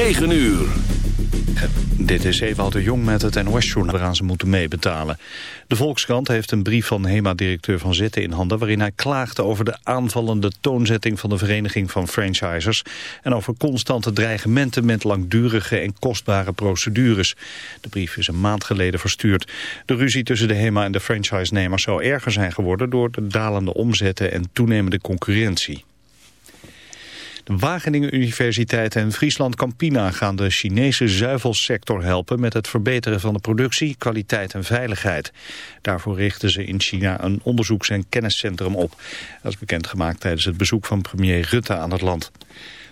9 uur. Dit is Ewout de Jong met het NOS-journaal waaraan ze moeten meebetalen. De Volkskrant heeft een brief van HEMA-directeur Van Zetten in handen... waarin hij klaagde over de aanvallende toonzetting van de Vereniging van Franchisers... en over constante dreigementen met langdurige en kostbare procedures. De brief is een maand geleden verstuurd. De ruzie tussen de HEMA en de franchise-nemers zou erger zijn geworden... door de dalende omzetten en toenemende concurrentie. Wageningen Universiteit en Friesland Campina gaan de Chinese zuivelsector helpen met het verbeteren van de productie, kwaliteit en veiligheid. Daarvoor richten ze in China een onderzoeks- en kenniscentrum op. Dat is bekendgemaakt tijdens het bezoek van premier Rutte aan het land.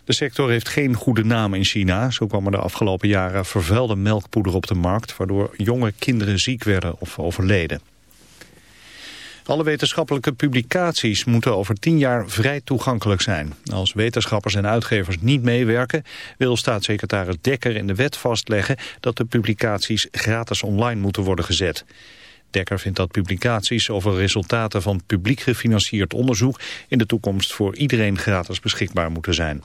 De sector heeft geen goede naam in China. Zo kwam er de afgelopen jaren vervuilde melkpoeder op de markt... waardoor jonge kinderen ziek werden of overleden. Alle wetenschappelijke publicaties moeten over tien jaar vrij toegankelijk zijn. Als wetenschappers en uitgevers niet meewerken... wil staatssecretaris Dekker in de wet vastleggen... dat de publicaties gratis online moeten worden gezet. Dekker vindt dat publicaties over resultaten van publiek gefinancierd onderzoek... in de toekomst voor iedereen gratis beschikbaar moeten zijn.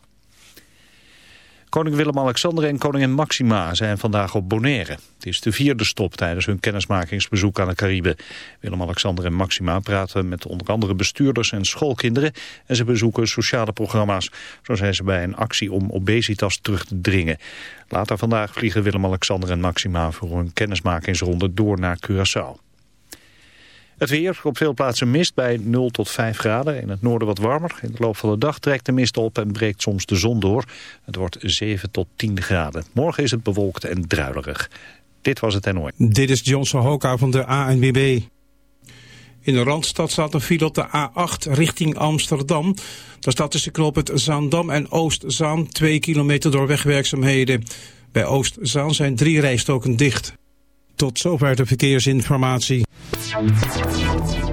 Koning Willem-Alexander en koningin Maxima zijn vandaag op Bonaire. Het is de vierde stop tijdens hun kennismakingsbezoek aan de Cariben. Willem-Alexander en Maxima praten met onder andere bestuurders en schoolkinderen... en ze bezoeken sociale programma's. Zo zijn ze bij een actie om obesitas terug te dringen. Later vandaag vliegen Willem-Alexander en Maxima voor een kennismakingsronde door naar Curaçao. Het weer, op veel plaatsen mist bij 0 tot 5 graden. In het noorden wat warmer. In de loop van de dag trekt de mist op en breekt soms de zon door. Het wordt 7 tot 10 graden. Morgen is het bewolkt en druilerig. Dit was het NOS. Dit is Johnson Hoka van de ANWB. In de Randstad staat een file op de A8 richting Amsterdam. Daar staat tussen knop het Zaandam en Oostzaan 2 kilometer door wegwerkzaamheden. Bij Oostzaan zijn drie rijstoken dicht. Tot zover de verkeersinformatie. Thank you.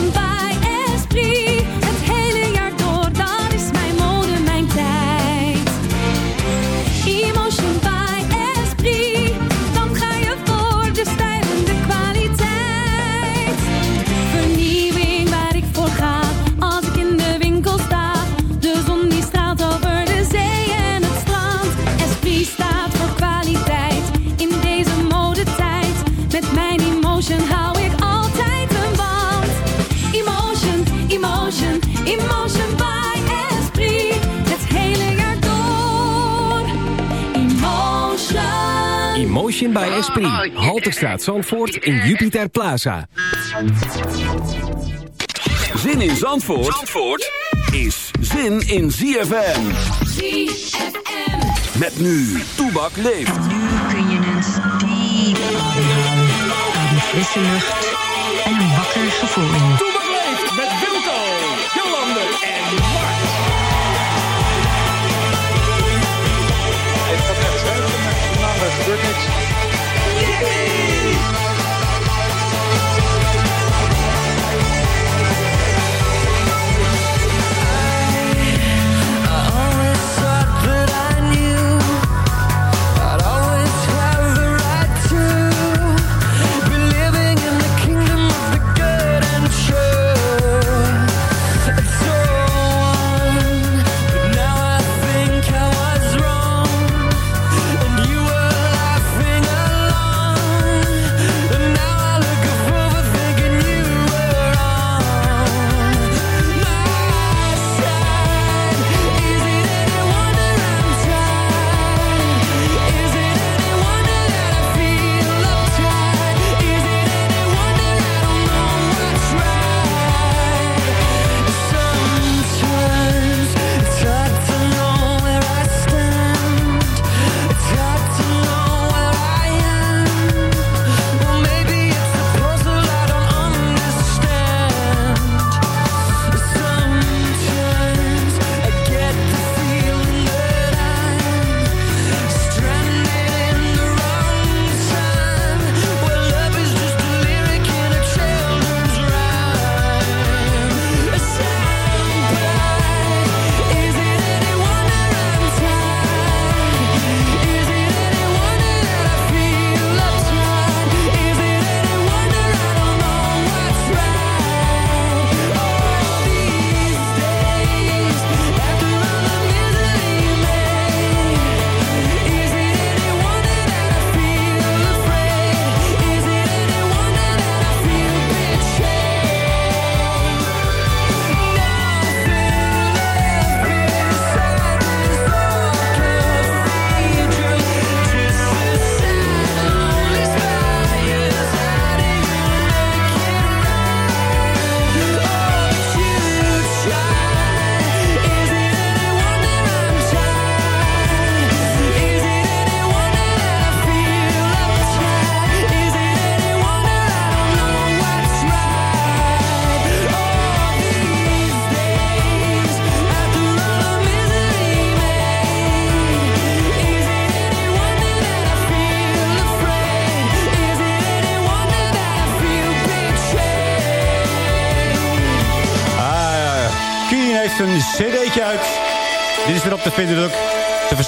Halterstraat Zandvoort in Jupiter Plaza. Zin in Zandvoort, Zandvoort is zin in ZFM. ZFM Met nu, Toebak leeft. Nu kun je een diep frisse lucht en een wakker gevoel in. Toebak leeft met Wilco, Jolande en Mart. Ik ga nergens heen, maar er gebeurt niks.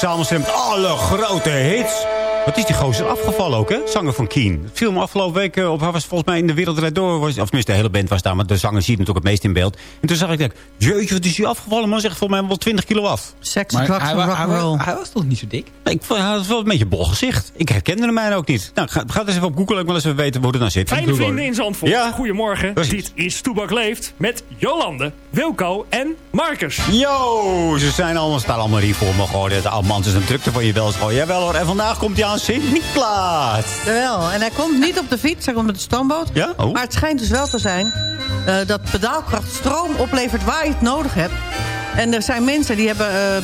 Met alle grote hits. Wat is die gozer afgevallen ook, hè? Zanger van Keen. Het viel me afgelopen week eh, op. Hij was volgens mij in de Wereld Door. Was, of tenminste, de hele band was daar. Maar de zanger ziet natuurlijk het meest in beeld. En toen zag ik, denk, jeetje, wat is hij afgevallen? Man zegt volgens mij wel 20 kilo af. Drugs hij, wa- hij, wa- rock'n'roll. hij was toch niet zo dik? Ik vond, hij had wel een beetje een bol gezicht. Ik herkende hem mij ook niet. Nou, ga, ga eens even op Google. Ik wil eens even weten hoe het nou zit. Fijne vrienden in Zandvoort. Ja. Goedemorgen. Precies. Dit is Toebak Leeft met Jolande, Wilco en Marcus. Yo, ze zijn allemaal, staan allemaal hier voor me. Gewoon, de oude man is een drukte van je wel. Gewoon, jawel hoor. En vandaag komt hij aan Sint-Niklaas. Jawel, en hij komt niet op de fiets, hij komt met de stoomboot. Ja? Oh. Maar het schijnt dus wel te zijn eh, dat pedaalkracht stroom oplevert waar je het nodig hebt. En er zijn mensen die hebben eh,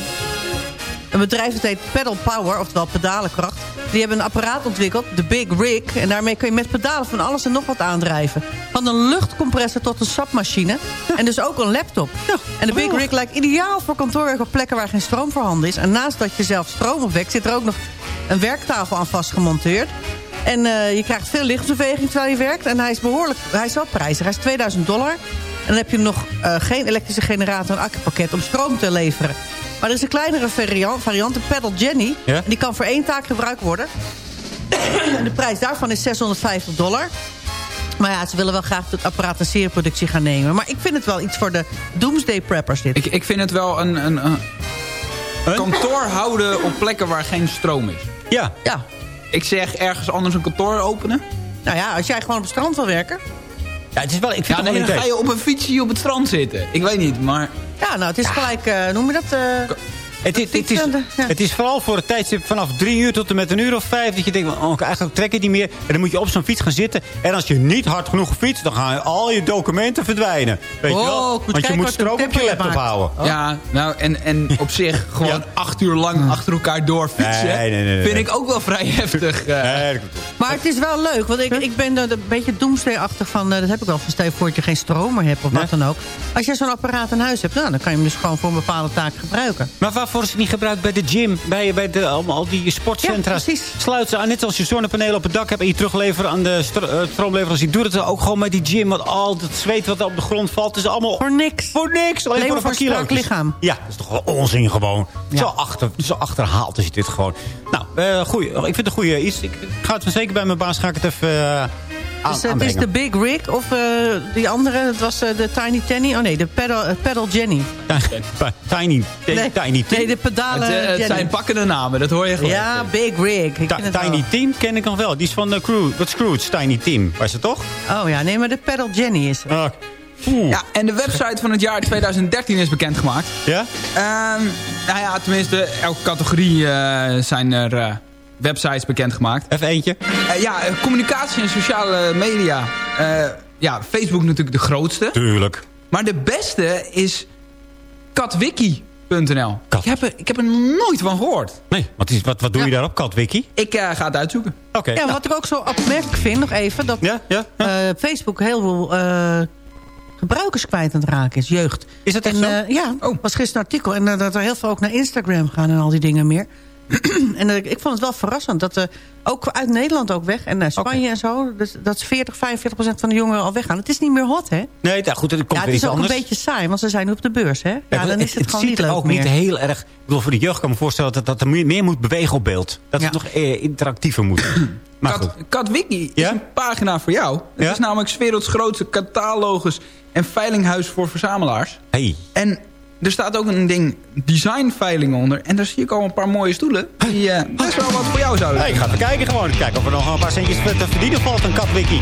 een bedrijf dat heet Pedal Power, oftewel pedalenkracht. Die hebben een apparaat ontwikkeld, de Big Rig. En daarmee kun je met pedalen van alles en nog wat aandrijven. Van een luchtcompressor tot een sapmachine. En dus ook een laptop. En de Big Rig lijkt ideaal voor kantoorwerk op plekken waar geen stroom voorhanden is. En naast dat je zelf stroom opwekt, zit er ook nog een werktafel aan vastgemonteerd. En eh, je krijgt veel lichtbeweging terwijl je werkt. En hij is behoorlijk, hij is wel prijzig. Hij is 2000 dollar. En dan heb je nog eh, geen elektrische generator en accupakket om stroom te leveren. Maar er is een kleinere variant, variant de Pedal Jenny. Ja? En die kan voor één taak gebruikt worden. en de prijs daarvan is 650 dollar. Maar ja, ze willen wel graag het apparaat een serieproductie gaan nemen. Maar ik vind het wel iets voor de Doomsday Preppers dit. Ik, ik vind het wel een, een, een kantoor houden op plekken waar geen stroom is. Ja. Ja. Ik zeg ergens anders een kantoor openen. Nou ja, als jij gewoon op het strand wil werken. Ja, het is wel, ik vind Ja, het nee, dan een ga je op een fietsje op het strand zitten. Ik weet niet, maar... Ja, nou, het is gelijk, eh, noem je dat? eh, Het is, het, is, het is vooral voor het tijdstip vanaf drie uur tot en met een uur of vijf... dat je denkt, oh, eigenlijk trek ik niet meer. En dan moet je op zo'n fiets gaan zitten. En als je niet hard genoeg fietst, dan gaan al je documenten verdwijnen. Weet je Oh, wel? Want je moet stroom op je laptop maakt. houden. Ja, nou, en, en op zich gewoon acht uur lang achter elkaar door fietsen... Nee, nee, nee, nee. vind ik ook wel vrij heftig. eh. Maar het is wel leuk, want ik, ik ben er een beetje doomsday-achtig van... eh, dat heb ik wel van stel je voor dat je geen stroom meer hebt of wat dan ook. Als je zo'n apparaat in huis hebt, nou, dan kan je hem dus gewoon voor een bepaalde taak gebruiken. Maar waarvoor is het niet gebruikt bij de gym? Bij, bij de, allemaal, al die sportcentra? Ja, precies. Sluit ze aan. Net als je zonnepanelen op het dak hebt en je terugleveren aan de eh, stroomleverancier. Doe het ook gewoon bij die gym. Want al dat zweet wat op de grond valt, is allemaal... Voor niks. Voor niks. Alleen, Alleen voor een voor strak lichaam. Ja, dat is toch wel onzin gewoon. Ja. Zo, achter, zo achterhaald is dit gewoon. Nou, eh goeie, ik vind het een goede iets. Ik ga het zeker bij mijn baas ga ik het even eh, aan, Dus het is de Big Rig of eh, die andere, het was eh, de Tiny Tenny. Oh nee, de Pedal, eh, pedal Jenny. Tiny, Nee, tiny Tim. nee de pedalen het, eh, het Jenny. zijn pakkende namen, dat hoor je gelijk. Ja, Big Rig. Ik Tiny. Tim ken ik nog wel. Die is van de crew, wat Scrooge, Tiny Tim. Was het toch? Oh ja, nee, maar de Pedal Jenny is het. Ah. Ja, en de website van het jaar 2013 is bekendgemaakt. Ja? Ehm nou ja, tenminste, elke categorie eh, zijn er eh, websites bekendgemaakt. Even eentje. Eh, ja, eh, communicatie en sociale media. Eh, ja, Facebook natuurlijk de grootste. Tuurlijk. Maar de beste is katwiki.nl. Kat. Ik, heb er, ik heb er nooit van gehoord. Nee, wat, is, wat, wat doe je daarop, Katwiki? Ik eh, ga het uitzoeken. Oké. Ja, nou, wat ik ook zo opmerkelijk vind, nog even... dat Ja, ja, ja. eh, Facebook heel veel eh, gebruikers kwijt aan het raken is, jeugd. Is dat echt en, zo? eh, ja, Oh. was gisteren een artikel. En dat er heel veel ook naar Instagram gaan en al die dingen meer. en eh, ik vond het wel verrassend dat eh, ook uit Nederland ook weg. En naar Spanje en zo. Dus dat is 40, 45 procent van de jongeren al weggaan. Het is niet meer hot, hè? Nee, nou goed, er komt Ja, weer het is iets ook anders. een beetje saai, want ze zijn nu op de beurs, hè? Ja, Ja, dan is het, gewoon ziet niet er leuk ook meer. niet heel erg... Ik bedoel, voor de jeugd kan ik me voorstellen dat, dat er meer, meer moet bewegen op beeld. Dat Ja. het nog eh, interactiever moet. Maar Kat, goed. Katwiki is een pagina voor jou. Het Ja? is namelijk 's werelds grootste catalogus en veilinghuis voor verzamelaars. Hey. En er staat ook een ding designveiling onder. En daar zie ik al een paar mooie stoelen. Die eh, best wel wat voor jou zouden Hey, ik ga even kijken gewoon. Kijken of er nog een paar centjes te verdienen valt aan Katwiki.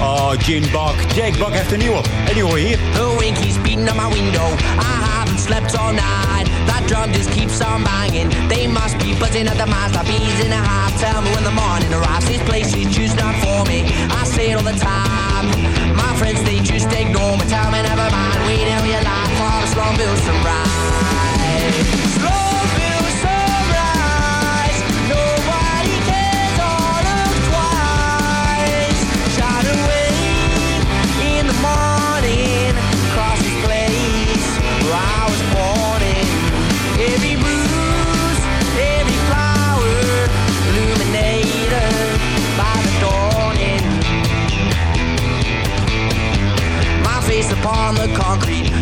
Oh, Gin Buck. Jake Buck heeft een nieuwe. En die hoor je hier. The winky's beating on my window. I haven't slept all night. That drum just keeps on banging. They must be buzzing at the mouth like bees in a hive. Tell me when the morning arrives. This place is just not for me. I say it all the time. My friends, they just ignore me. Tell me never mind. Till long bills to ride.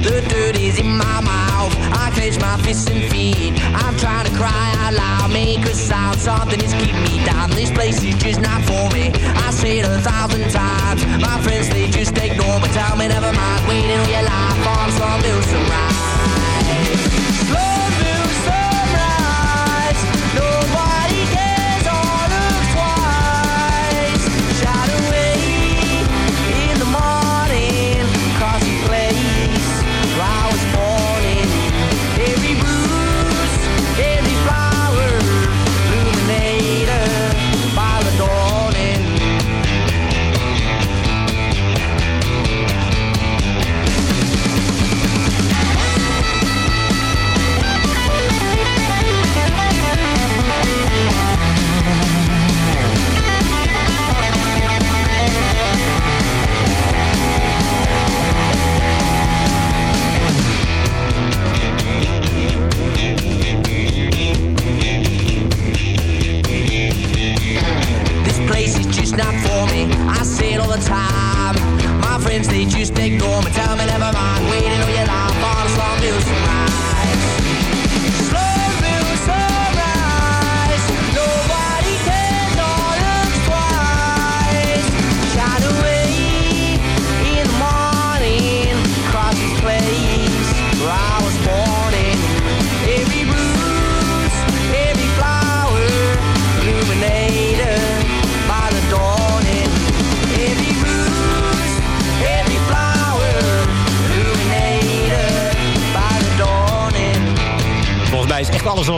The dirt is in my mouth. I clench my fists and feet. I'm trying to cry out loud, make a sound. Something is keeping me down. This place is just not for me. I say it a thousand times. My friends, they just ignore me. Tell me never mind. Waiting all your life on some new sunrise.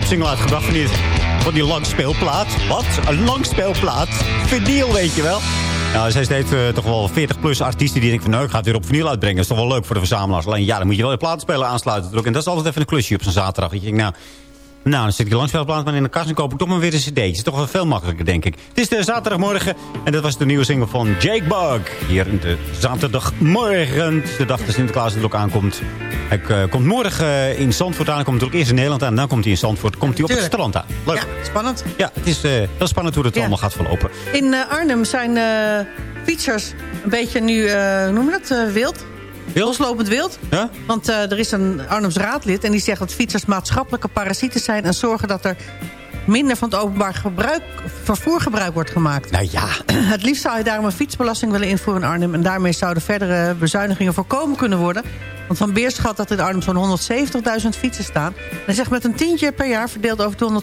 Single uitgebracht van die, van die langspeelplaat. Wat? Een langspeelplaat? Vinyl, weet je wel. Nou, zij deed eh, toch wel 40-plus artiesten die denken van... nou, ik ga het weer op vinyl uitbrengen. Dat is toch wel leuk voor de verzamelaars. Alleen ja, dan moet je wel je platenspeler aansluiten. En dat is altijd even een klusje op zo'n zaterdag. Je denkt, nou, nou, dan zit ik die langspeelplaat maar in de kast en koop ik toch maar weer een cd. Dat is toch wel veel makkelijker, denk ik. Het is de zaterdagmorgen en dat was de nieuwe single van Jake Bug. Hier in de zaterdagmorgen, de dag dat Sinterklaas natuurlijk aankomt. Hij eh, komt morgen eh, in Zandvoort aan. Hij komt natuurlijk eerst in Nederland aan. Dan komt hij in Zandvoort. Komt hij op het strand aan. Leuk. Ja, spannend. Ja, het is eh, heel spannend hoe het allemaal gaat verlopen. In Arnhem zijn fietsers een beetje nu, hoe noem je dat, wild? Loslopend wild. Ja? Want eh, er is een Arnhems raadlid en die zegt dat fietsers maatschappelijke parasieten zijn... en zorgen dat er minder van het openbaar gebruik, vervoer gebruik wordt gemaakt. Nou ja. Het liefst zou je daarom een fietsbelasting willen invoeren in Arnhem... en daarmee zouden verdere bezuinigingen voorkomen kunnen worden. Want Van Beers schat dat in Arnhem zo'n 170.000 fietsen staan. En hij zegt met een tientje per jaar verdeeld over de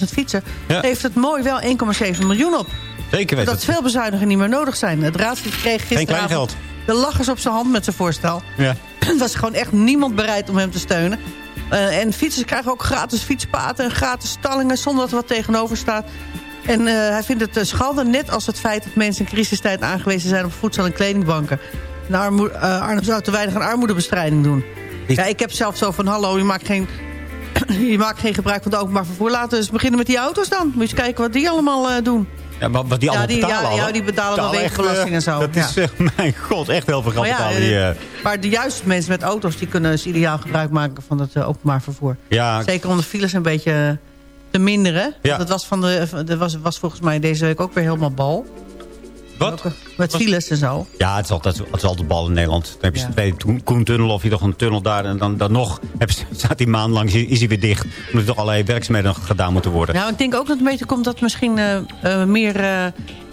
170.000 fietsen... Ja. heeft het mooi wel 1,7 miljoen op. Zeker weten. Dat veel bezuinigingen niet meer nodig zijn. Het raadslid kreeg gisteravond klein geld. De lachers op zijn hand met zijn voorstel. Ja. Er was gewoon echt niemand bereid om hem te steunen. Eh, en fietsers krijgen ook gratis fietspaten en gratis stallingen... zonder dat er wat tegenover staat. En eh, hij vindt het uh, schande, net als het feit dat mensen in crisistijd aangewezen zijn... op voedsel- en kledingbanken. En eh, Arnhem zou te weinig aan armoedebestrijding doen. Ja, ik heb zelf zo van, hallo, je maakt geen... Je maakt geen gebruik van het openbaar vervoer. Laten we eens beginnen met die auto's dan. Moet je eens kijken wat die allemaal eh, doen. Ja, wat, wat die Ja, allemaal die- betalen ja, al, ja, die betalen wel wegenbelasting eh, en zo, Dat is, eh, mijn god, echt heel veel geld Maar, betalen. Die, eh, eh, maar de juiste mensen met auto's... die kunnen dus ideaal gebruik maken van het eh, openbaar vervoer. ja, Zeker om de files een beetje eh, te minderen. Want dat was, van de, dat was, was volgens mij deze week ook weer helemaal bal. Wat? Met files en zo. Ja, het is altijd, het is altijd bal in Nederland. Dan heb je Ja. bij de Koen- Koentunnel of je toch een tunnel daar. En dan, dan nog heb je, staat die maand lang, is hij weer dicht. Omdat er toch allerlei werkzaamheden gedaan moeten worden. Nou, ik denk ook dat het een beetje komt dat misschien eh, eh, meer eh,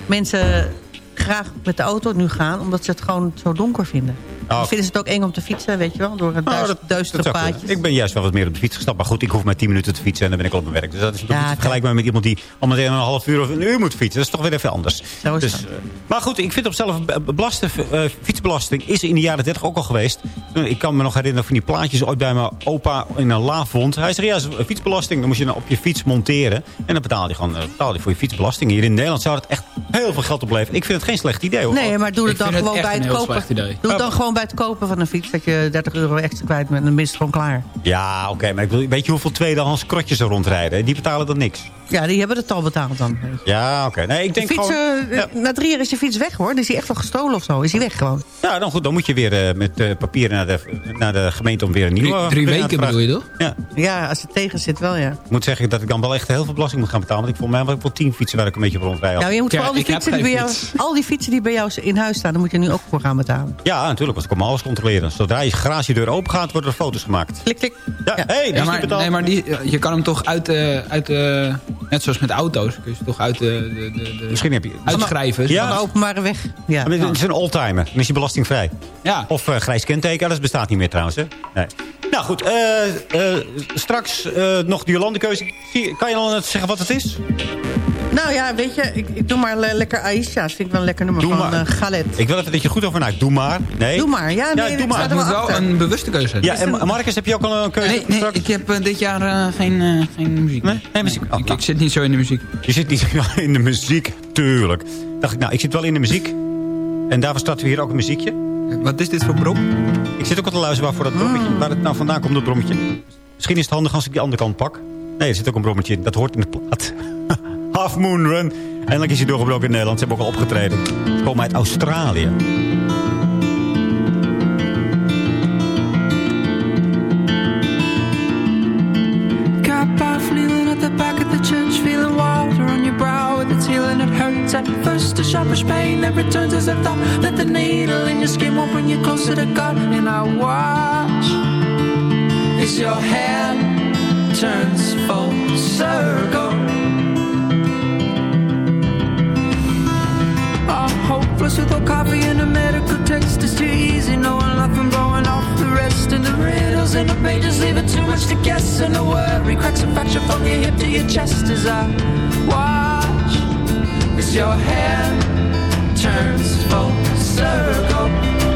mensen graag met de auto nu gaan. Omdat ze het gewoon zo donker vinden. Oh. Vinden ze het ook eng om te fietsen, weet je wel. Door het Oh, duist, dat- duistere dat paadjes. kunnen. Ik ben juist wel wat meer op de fiets gestapt. Maar goed, ik hoef maar 10 minuten te fietsen en dan ben ik al op mijn werk. Dus dat is toch Ja, niet vergelijkbaar met iemand die allemaal een half uur of een uur moet fietsen. Dat is toch weer even anders. Zo is dus, dat. eh, maar goed, ik vind op zelf eh, belasten, eh, fietsbelasting is in de jaren 30 ook al geweest. Ik kan me nog herinneren van die plaatjes ooit bij mijn opa in een laafwond. Hij zei, ja, dat is fietsbelasting. Dan moest je dan op je fiets monteren. En dan betaal je gewoon betaal je voor je fietsbelasting. Hier in Nederland zou het echt heel veel geld opleveren. Ik vind het geen slecht idee. Hoor. Nee, maar doe het Ik dan gewoon bij een het kopen. slecht idee. Doe het dan gewoon bij het kopen van een fiets. Dat je 30 euro extra kwijt bent en dan is het gewoon klaar. Ja, oké. maar ik bedoel, weet je hoeveel tweedehands krotjes er rondrijden? Die betalen dan niks. Ja, die hebben het al betaald dan. Ja, oké. Nee, ik De denk fiets, gewoon... eh, Na drie jaar is je fiets weg hoor. Dan is hij echt al gestolen of zo. Is hij weg gewoon. Ja, dan goed. Dan moet je weer eh, met eh, papieren naar de, naar de gemeente om weer een nieuwe... Drie, drie weken bedoel je toch? Ja. Ja, als het tegen zit wel ja. Ik moet zeggen dat ik dan wel echt heel veel belasting moet gaan betalen. Want ik volgens mij ik wel tien fietsen waar ik een beetje op rondrijd. Nou, je moet Ja, voor al die, fietsen die bij jou, fiets. al die fietsen die bij jou in huis staan... daar moet je nu ook voor gaan betalen. Ja, natuurlijk. Want ik kom alles controleren. Zodra je garagedeur open gaat, worden er foto's gemaakt. Klik, klik. Ja, Ja. hey, die Ja, maar, nee, maar die, je kan hem toch uit de, uit de Net zoals met auto's. Kun je ze toch uit de, de, de, Misschien heb je... uitschrijven. Ja. Van de openbare weg. Ja. Maar Het is een oldtimer. Dan is je belastingvrij. Ja. Of eh, grijs kenteken. Dat bestaat niet meer trouwens. Hè? Nee. Nou goed. eh, eh, straks eh, nog de Jolandekeuze. Kan je al zeggen wat het is? Nou ja, weet je, ik, ik doe maar le- lekker Aisha. Dat vind ik wel een lekker nummer Doe van maar. eh, Galet. Ik wil even dat je goed over nadenkt. Doe maar. Nee. Doe maar. Ja, nee, doe ik maar. Het moet wel een bewuste keuze zijn. Ja, en Marcus, heb je ook al een keuze? Nee, nee straks? ik heb eh, dit jaar eh, geen, eh, geen muziek. Nee? Muziek? Oh, ik, nou. ik zit niet zo in de muziek. Je zit niet in de muziek, tuurlijk. Dacht ik, nou, ik zit wel in de muziek. En daarvoor starten we hier ook een muziekje. Wat is dit voor beroep? Ik zit ook al te luisteren waarvoor dat brommetje, waar het nou vandaan komt, dat brommetje. Misschien is het handig als ik die andere kant pak. Nee, er zit ook een brommetje in. Dat hoort in de plaat. Half Moon Run. Eindelijk is hij doorgebroken in Nederland. Ze hebben ook al opgetreden. Ze komen uit Australië. At first, a sharpish pain that returns as a thought that the needle in your skin won't bring you closer to God. And I watch as your hand turns full circle. Riddles in the pages leaving too much to guess. And the worry cracks and fracture from your hip to your chest as I watch as your hand turns full circle.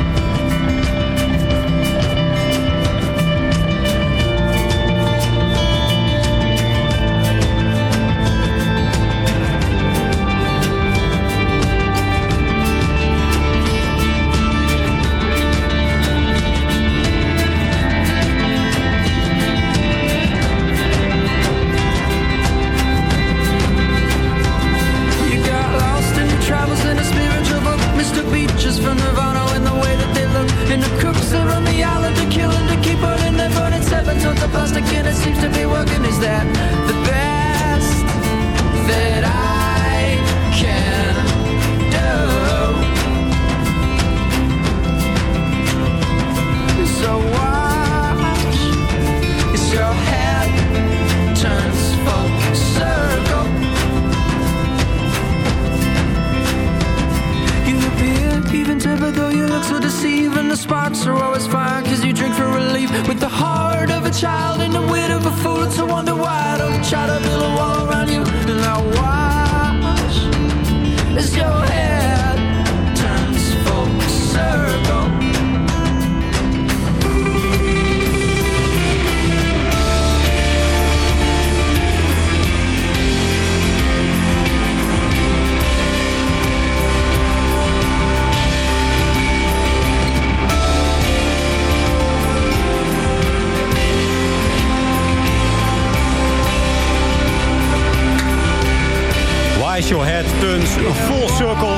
Your head turns full circle?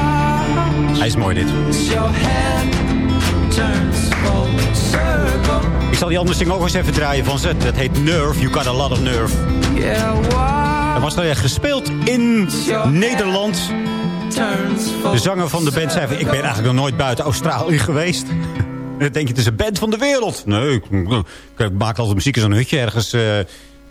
Hij is mooi dit. Ik zal die andere ding ook eens even draaien van ze. Dat heet Nerve. You got a lot of nerve. Er was er gespeeld in Nederland. De zanger van de band zei. Ik ben eigenlijk nog nooit buiten Australië geweest. Dan denk je, het is een band van de wereld. Nee, ik, maak altijd muziek in zo'n hutje ergens eh,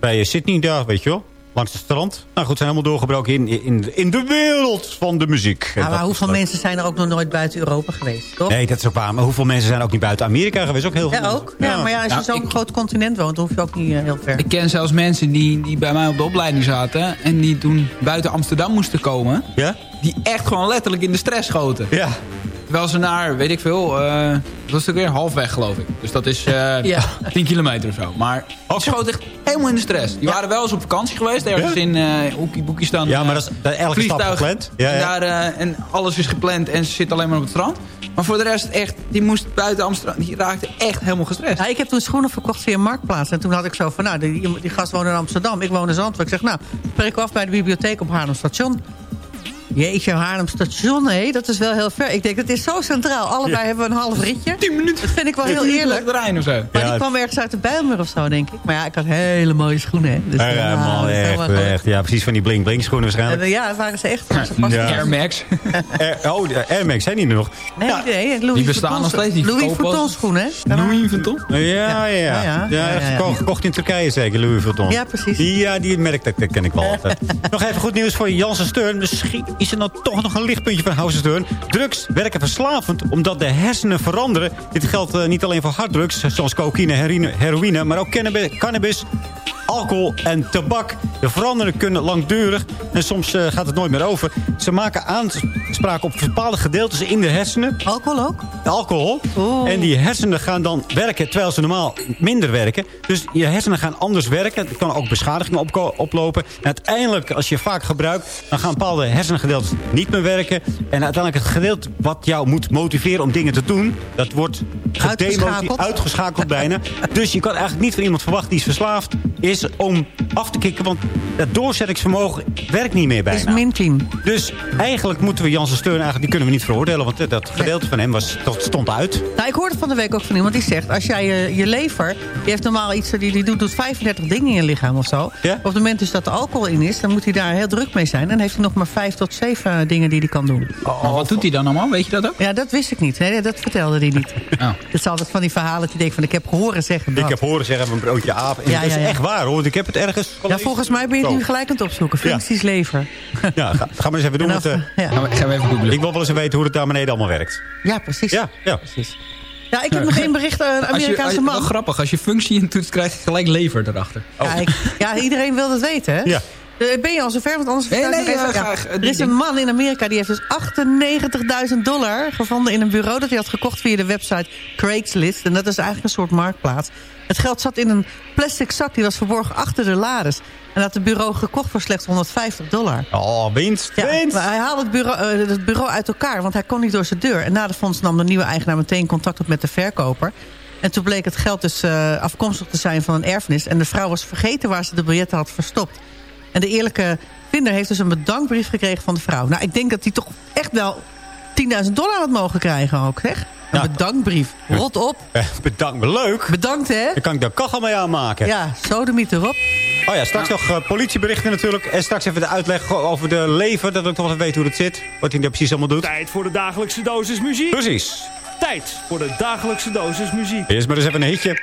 bij Sydney daar, weet je wel. Langs het strand. Nou goed, zijn helemaal doorgebroken in, in, in de wereld van de muziek. Ja, maar hoeveel mensen zijn er ook nog nooit buiten Europa geweest, toch? Nee, dat is ook waar. Maar hoeveel mensen zijn ook niet buiten Amerika geweest? Ook heel veel Ja, ook. Ja, maar ja, als je Nou, zo'n groot continent woont, dan hoef je ook niet eh, heel ver. Ik ken zelfs mensen die, die bij mij op de opleiding zaten... en die toen buiten Amsterdam moesten komen... Ja? die echt gewoon letterlijk in de stress schoten. Ja. Terwijl ze naar, weet ik veel, eh wat is het ook weer? Halfweg geloof ik. Dus dat is eh Ja. 10 kilometer of zo. Maar die schoten echt helemaal in de stress. Die waren wel eens op vakantie geweest. Ergens in eh Boekie staan. Ja, eh, maar dat is dat elke stap gepland. Ja, En, ja. daar, eh, en alles is gepland en ze zit alleen maar op het strand. Maar voor de rest echt, die moest buiten Amsterdam. Die raakte echt helemaal gestrest. Ja, ik heb toen schoenen verkocht via Marktplaats. En toen had ik zo van, nou, die, die gast woont in Amsterdam. Ik woon in Zandvoort. Ik zeg, nou, spreek af bij de bibliotheek op Haarlem Station. Jeetje, Haarlem station, hé, dat is wel heel ver. Ik denk, dat is zo centraal. Allebei hebben we een half ritje. 10 minuten. Dat vind ik wel heel eerlijk. Rijden of zo. Maar Ja, die kwam ergens uit de Bijlmer of zo, denk ik. Maar ja, ik had hele mooie schoenen, hè. Dus, Ja, ja, nou, man, echt, helemaal echt. Ja, precies van die blink-blink schoenen waarschijnlijk. Ja, dat waren ze echt. Ja. Air Max. Air- oh, Air Max, zijn die er nog? Nee, nee, Louis Die bestaan Vuitton- nog steeds, die Louis Vuitton schoenen, hè. Louis Vuitton? Ja, ja, ja. ja, Ja, ja, ja, ja. geko- gekocht in Turkije zeker, Louis Vuitton. Ja, precies. Ja, die merk, dat ken ik wel altijd. nog even goed nieuws voor Janssen Steun. Misschien is er nou toch nog een lichtpuntje van House Steun. Drugs werken verslavend omdat de hersenen veranderen. Dit geldt eh, niet alleen voor harddrugs, zoals cocaïne, heroïne, maar ook cannabis alcohol en tabak. De veranderingen kunnen langdurig en soms eh, gaat het nooit meer over. Ze maken aanspraak op bepaalde gedeeltes in de hersenen. Alcohol ook? Alcohol. En die hersenen gaan dan werken terwijl ze normaal minder werken. Dus je hersenen gaan anders werken. Er kan ook beschadigingen oplopen. En uiteindelijk, als je vaak gebruikt... dan gaan bepaalde hersengedeeltes niet meer werken. En uiteindelijk het gedeelte wat jou moet motiveren om dingen te doen... dat wordt Uitgeschakeld. uitgeschakeld bijna. Dus je kan eigenlijk niet van iemand verwachten die is verslaafd... is om af te kicken, want het doorzettingsvermogen werkt niet meer bijna. Is min 10. Dus eigenlijk moeten we Janssen Steun eigenlijk, die kunnen we niet veroordelen. Want dat gedeelte van hem was, dat stond uit. Nou, ik hoorde van de week ook van iemand die zegt... als jij je, je lever... die heeft normaal iets... die, die doet, doet 35 dingen in je lichaam of zo. Ja? Op het moment dus dat er alcohol in is... dan moet hij daar heel druk mee zijn. En dan heeft hij nog maar 5 tot 7 dingen die hij kan doen. Maar wat doet hij dan allemaal? Weet je dat ook? Ja, dat wist ik niet. Nee, dat vertelde hij niet. Oh. Het is altijd van die verhalen dat je denkt van... ik heb gehoord zeggen dat. Ik heb horen zeggen van een broodje aap. En Ja, dat is ja, ja. echt waar hoor. want Ik heb het ergens Ja, volgens mij ben je het nu gelijk aan het opzoeken. Functies lever. Ja, ga, ga maar eens even doen. Dan- eh, ja. Gaan we, gaan we even googlen. ik wil wel eens weten hoe het daar beneden allemaal werkt. ja, precies. Ja, ja. precies. Ja, ik heb nog één bericht. eh, Een Als je, als Amerikaanse je, wel man. grappig, als je functie intoetst, krijg je gelijk lever erachter. Kijk, ja, iedereen wil dat weten, hè? Ja. Eh, Ben je al zover? Want anders Nee, vertel ik nee, even. ja, graag. Er is een man in Amerika die heeft dus 98.000 dollar gevonden in een bureau... dat hij had gekocht via de website Craigslist. En dat is eigenlijk een soort marktplaats. Het geld zat in een plastic zak die was verborgen achter de lades. En had het bureau gekocht voor slechts 150 dollar. Oh, winst, Ja, winst. maar hij haalde het bureau, eh, het bureau uit elkaar, want hij kon niet door zijn deur. En na de fonds nam de nieuwe eigenaar meteen contact op met de verkoper. En toen bleek het geld dus eh, afkomstig te zijn van een erfenis. En de vrouw was vergeten waar ze de biljetten had verstopt. En de eerlijke vinder heeft dus een bedankbrief gekregen van de vrouw. Nou, ik denk dat hij toch echt wel 10.000 dollar had mogen krijgen ook, zeg. Een Ja. bedankbrief. Rot op. Eh, Bedankt, me leuk. Bedankt, hè? Dan kan ik daar kachel mee aanmaken. Ja, sodemiet erop. Oh ja, straks nog eh, politieberichten natuurlijk. En straks even de uitleg over de lever. Dat ik toch even weet hoe het zit. Wat hij daar precies allemaal doet. Tijd voor de dagelijkse dosis muziek. Precies. Tijd voor de dagelijkse dosis muziek. Eerst maar eens even een hitje.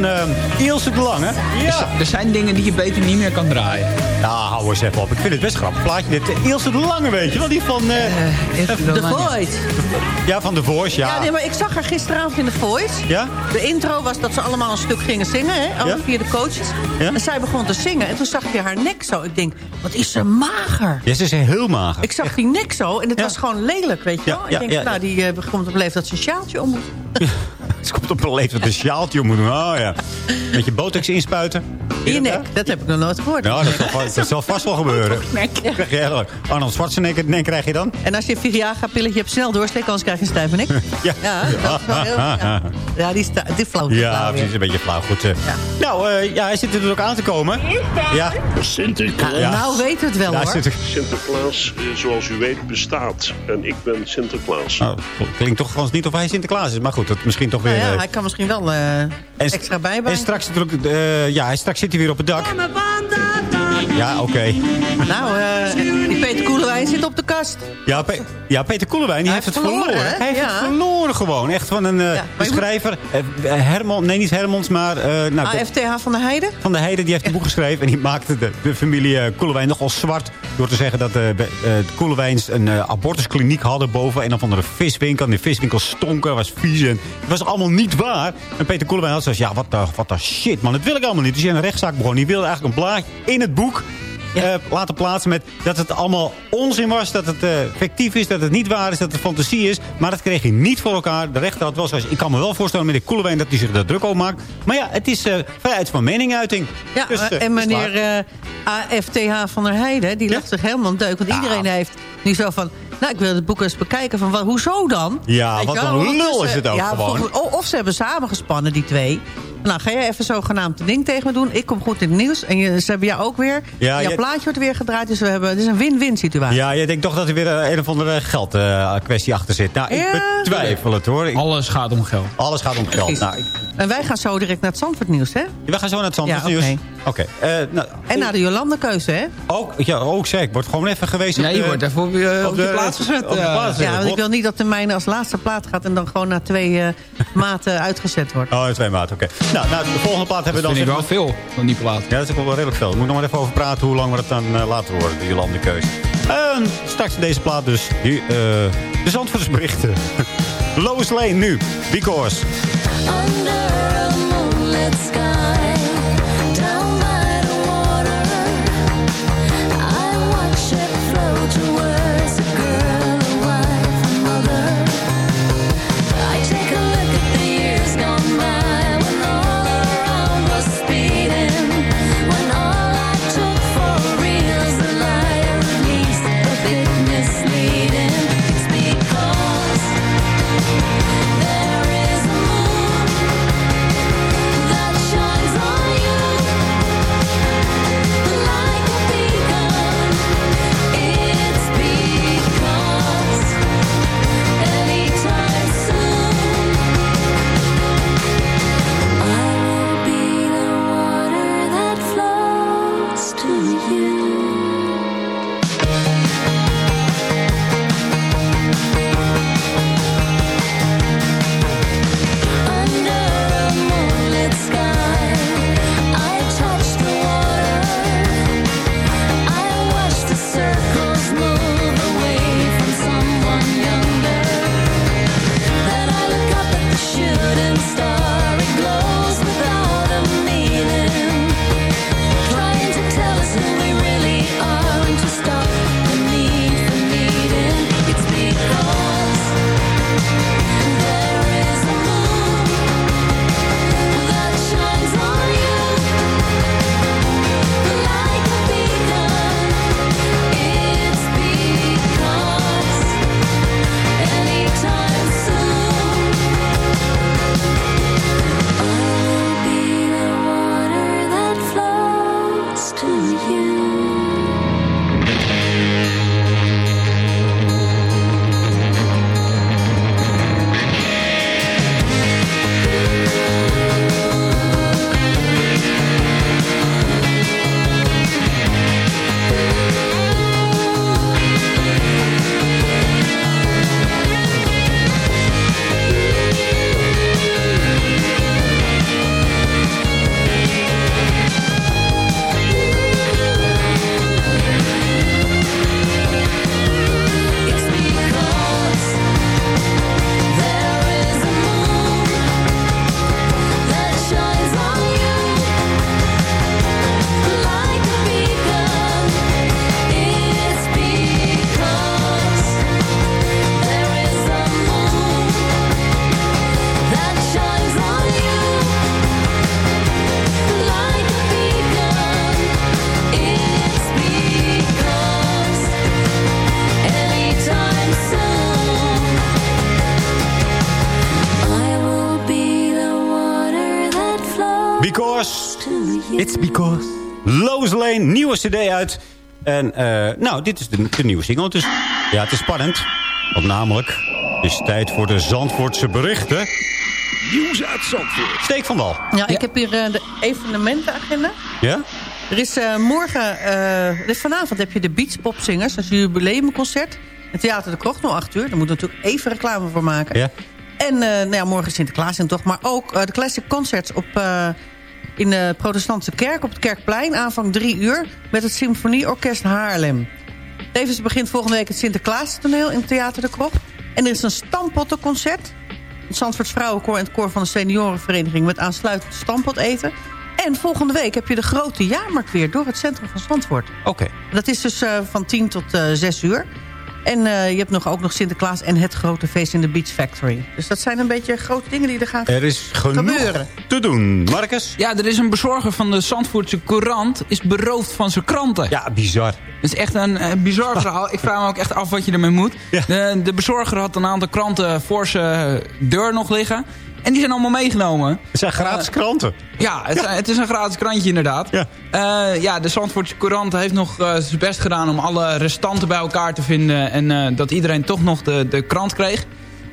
Van uh, Ilse de Lange. Ja. Er zijn dingen die je beter niet meer kan draaien. Ja, hou eens even op. Ik vind het best grappig. Plaatje dit. Ilse de Lange, weet je wel? Die van... Uh, The Voice. Ja, van The Voice, ja. Ja, nee, maar ik zag haar gisteravond in The Voice. Ja? De intro was dat ze allemaal een stuk gingen zingen, hè? Alle Ja? vier de coaches. Ja? En zij begon te zingen. En toen zag je haar nek zo. Ik denk, wat is ze mager. Ja, ze is heel mager. Ik zag die nek zo en het Ja. was gewoon lelijk, weet je Ja, wel. ja, ik denk, ja. nou, die uh, komt op leeftijd dat ze een sjaaltje om moet. Ze komt op een leeftijd een sjaaltje om moet doen. Oh ja. Met je botox inspuiten. In je nek, dat heb ik nog nooit gehoord. Ja, dat zal, va- dat zal vast wel gebeuren. Krijg je Arnold Schwarzenegger nek krijg je dan? En als je een Viagra-pilletje hebt, snel doorslikken, anders krijg je een stijve nek. Ja. Ja, dat is wel heel... Ja, ja die, sta, die flauw. die Ja, precies. Een beetje flauw. Goed. eh. Nou, eh, ja, hij zit er ook aan te komen. Ja. Sinterklaas. Ja, nou weet het wel, Ja, hoor. er- Sinterklaas, eh, zoals u weet, bestaat. En ik ben Sinterklaas. Oh, klinkt toch gewoon niet of hij Sinterklaas is. Maar goed, dat misschien toch weer... Ja, hij kan misschien wel eh, extra bijbaan. en straks, natuurlijk, eh, ja, hij- straks zit hij weer op het dak. Ja, oké. Nou, eh, die Peter Koelewijn zit op de kast. Ja, Pe- ja, Peter Koelewijn, die heeft het verloren. Hij heeft Ja. het verloren gewoon. Echt van een eh, je schrijver. eh, Herman, nee, niet Hermans, maar... eh, nou, AFTH van de Heide? van de Heide, die heeft een boek geschreven. En die maakte de, de familie eh, Koelewijn nogal zwart. Door te zeggen dat de, Koelewijns een eh, abortuskliniek hadden boven. En dan van de viswinkel. En de viswinkel stonken, was vies. En het was allemaal niet waar. En Peter Koelewijn had zoiets ja, wat de, wat de shit, man. Dat wil ik allemaal niet. Dus hij een rechtszaak begon. Die wilde eigenlijk een blaadje in het boek eh, laten plaatsen met dat het allemaal onzin was. Dat het eh, fictief is, dat het niet waar is, dat het fantasie is. Maar dat kreeg hij niet voor elkaar. De rechter had wel zoiets. Ik kan me wel voorstellen met de Koelewijn dat hij zich daar druk over maakt. Maar ja, het is eh, vrijheid van meningsuiting. Ja, Dus, en meneer AFTH van der Heide, die legt zich helemaal deuk. Want iedereen heeft nu zo van... Nou, ik wil het boek eens bekijken van, wat, hoezo dan? Ja, Weet wat een lul is het ook ja, gewoon. Of ze hebben samengespannen, die twee. Nou, ga jij even zogenaamd een ding tegen me doen. Ik kom goed in het nieuws. En je, ze hebben jou ook weer. Ja, jouw jij- plaatje wordt weer gedraaid. Dus we hebben, het is een win-win situatie. Ja, je denkt toch dat er weer eh, een of andere geldkwestie kwestie achter zit. Nou, ik Ja. betwijfel het hoor. Ik- Alles gaat om geld. alles gaat om geld. Nou, ik- En wij gaan zo direct naar het Zandvoort nieuws, hè? we gaan zo naar het Zandvoort Ja, nieuws. Oké. Eh, nou, En naar de Jolande-keuze, hè? ook, ja, ook zeg, ik word gewoon even geweest. Ja, op je de- wordt even op je, op je de- plaats gezet. op de eh. plaats gezet. Ja, want ik wil niet dat de mijne als laatste plaat gaat... en dan gewoon na twee eh, maten uitgezet wordt. Oh, twee maat, oké. Nou, nou, de volgende plaat hebben we Dat dan... vind ik wel veel van die plaat. Ja, dat is ook wel redelijk veel. We moeten nog maar even over praten hoe lang we het dan eh, laten worden, die landenkeuze. En straks in deze plaat dus die, eh, de Zandvoortsberichten. Lois Lane nu, Because. Under because. It's because. Lois Lane, nieuwe cd uit. En eh, nou, dit is de, de nieuwe single. Dus ja, het is spannend. Want namelijk, het is tijd voor de Zandvoortse berichten. Nieuws uit Zandvoort. Steek van wal. Ja, ik heb hier eh, de evenementenagenda. Ja? Er is eh, morgen, eh, dus vanavond heb je de Beachpopzingers. Dat is een jubileumconcert. Het Theater de Krocht, om 8 uur. Daar moet natuurlijk even reclame voor maken. Ja. En eh, nou ja, morgen Sinterklaas en toch. Maar ook de Classic Concerts op, eh, in de protestantse kerk op het Kerkplein. Aanvang 3 uur met het Symfonieorkest Haarlem. Tevens begint volgende week het Sinterklaas toneel in het Theater de Krocht. En er is een stampottenconcert. Het Zandvoorts Vrouwenkoor en het koor van de seniorenvereniging... met aansluitend stampot eten. En volgende week heb je de grote jaarmarkt weer... door het centrum van Zandvoort. Oké. Dat is dus eh, van 10 tot eh 6 uur. En eh, je hebt nog, ook nog Sinterklaas en het grote feest in de Beach Factory. Dus dat zijn een beetje grote dingen die er gaan Er is genoeg gebeuren. te doen. Marcus? Ja, er is een bezorger van de Zandvoortse Courant... is beroofd van zijn kranten. Ja, bizar. Het is echt een bizar verhaal. Ik vraag me ook echt af wat je ermee moet. De, de bezorger had een aantal kranten voor zijn deur nog liggen. En die zijn allemaal meegenomen. Het zijn gratis kranten. Ja, het, het is een gratis krantje inderdaad. Ja. Eh, ja, de Zandvoortse Courant heeft nog eh, zijn best gedaan... om alle restanten bij elkaar te vinden... en eh, dat iedereen toch nog de, de krant kreeg.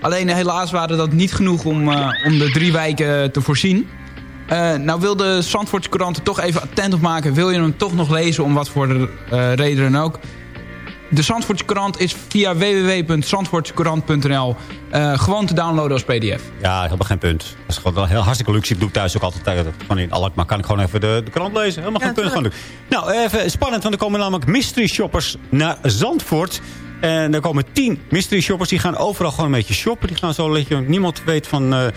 Alleen eh, helaas waren dat niet genoeg om, eh, om de drie wijken te voorzien. Eh, nou wil de Zandvoortse Courant er toch even attent op maken. Wil je hem toch nog lezen om wat voor eh, reden dan ook... De Zandvoortse Courant is via www.zandvoortsecourant.nl eh, gewoon te downloaden als pdf. Ja, helemaal geen punt. Dat is gewoon wel heel hartstikke luxe. Ik doe thuis ook altijd eh, gewoon in Alkmaar. Kan ik gewoon even de, de krant lezen. Helemaal geen punt. Gewoon. Nou, even spannend. Want er komen namelijk mystery shoppers naar Zandvoort. En er komen tien mystery shoppers. Die gaan overal gewoon een beetje shoppen. Die gaan zo, dat je niemand weet van eh, eh,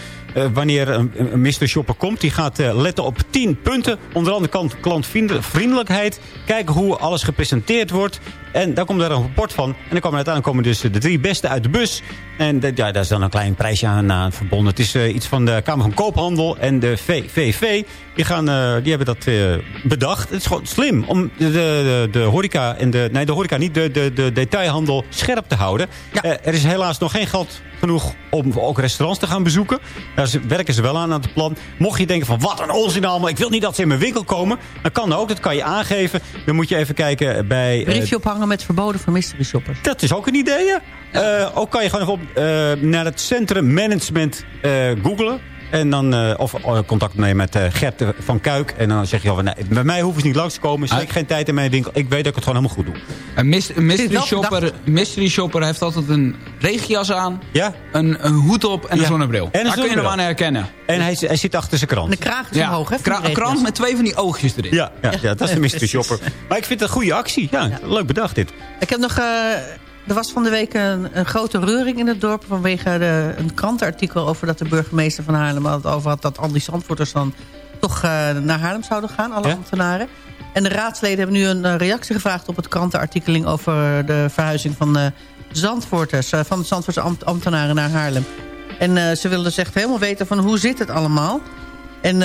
wanneer een, een mystery shopper komt. Die gaat eh, letten op tien punten. Onder andere klant, klantvriendelijkheid. Kijken hoe alles gepresenteerd wordt. En daar komt er een rapport van. En dan komen uiteindelijk komen dus de drie beste uit de bus. En dat- ja, daar is dan een klein prijsje aan, aan verbonden. Het is eh, iets van de Kamer van Koophandel en de VVV. Die, gaan, eh, die hebben dat eh, bedacht. Het is gewoon slim om de, de, de horeca en de... Nee, de horeca niet, de, de, de detailhandel scherp te houden. Er is helaas nog geen geld genoeg om ook restaurants te gaan bezoeken. Daar werken ze wel aan aan het plan. Mocht je denken van wat een onzin allemaal. Ik wil niet dat ze in mijn winkel komen. Dan kan ook. Dat kan je aangeven. Dan moet je even kijken bij... Briefje ophangen met verboden voor mystery shoppers. dat is ook een idee, ja. Eh, ook kan je gewoon even op, eh, naar het Centrum Management eh googlen. En dan, eh, of eh, contact nemen met eh, Gert van Kuik. En dan zeg je, al, nee, bij mij hoeven ze niet langs te komen. Steek geen tijd in mijn winkel. Ik weet dat ik het gewoon helemaal goed doe. Een, mis- een mystery, shopper, mystery shopper heeft altijd een regenjas aan, Ja? een, een hoed op en Ja. een zonnebril. En een Daar kun je hem aan herkennen. En hij, hij zit achter zijn krant. En de kraag is omhoog, hè? van Kra- een krant met twee van die oogjes erin. Ja, ja, ja, dat is de mystery shopper. Maar ik vind het een goede actie. Ja, leuk bedacht dit. Ik heb nog... er was van de week een, een grote reuring in het dorp... vanwege de, een krantenartikel over dat de burgemeester van Haarlem... het over had dat al die Zandvoorters dan toch eh, naar Haarlem zouden gaan, alle Ja? ambtenaren. En de raadsleden hebben nu een eh, reactie gevraagd... op het krantenartikeling over de verhuizing van de Zandvoorters... eh, van de Zandvoortse ambt- ambtenaren naar Haarlem. En ze willen dus echt helemaal weten van hoe zit het allemaal... En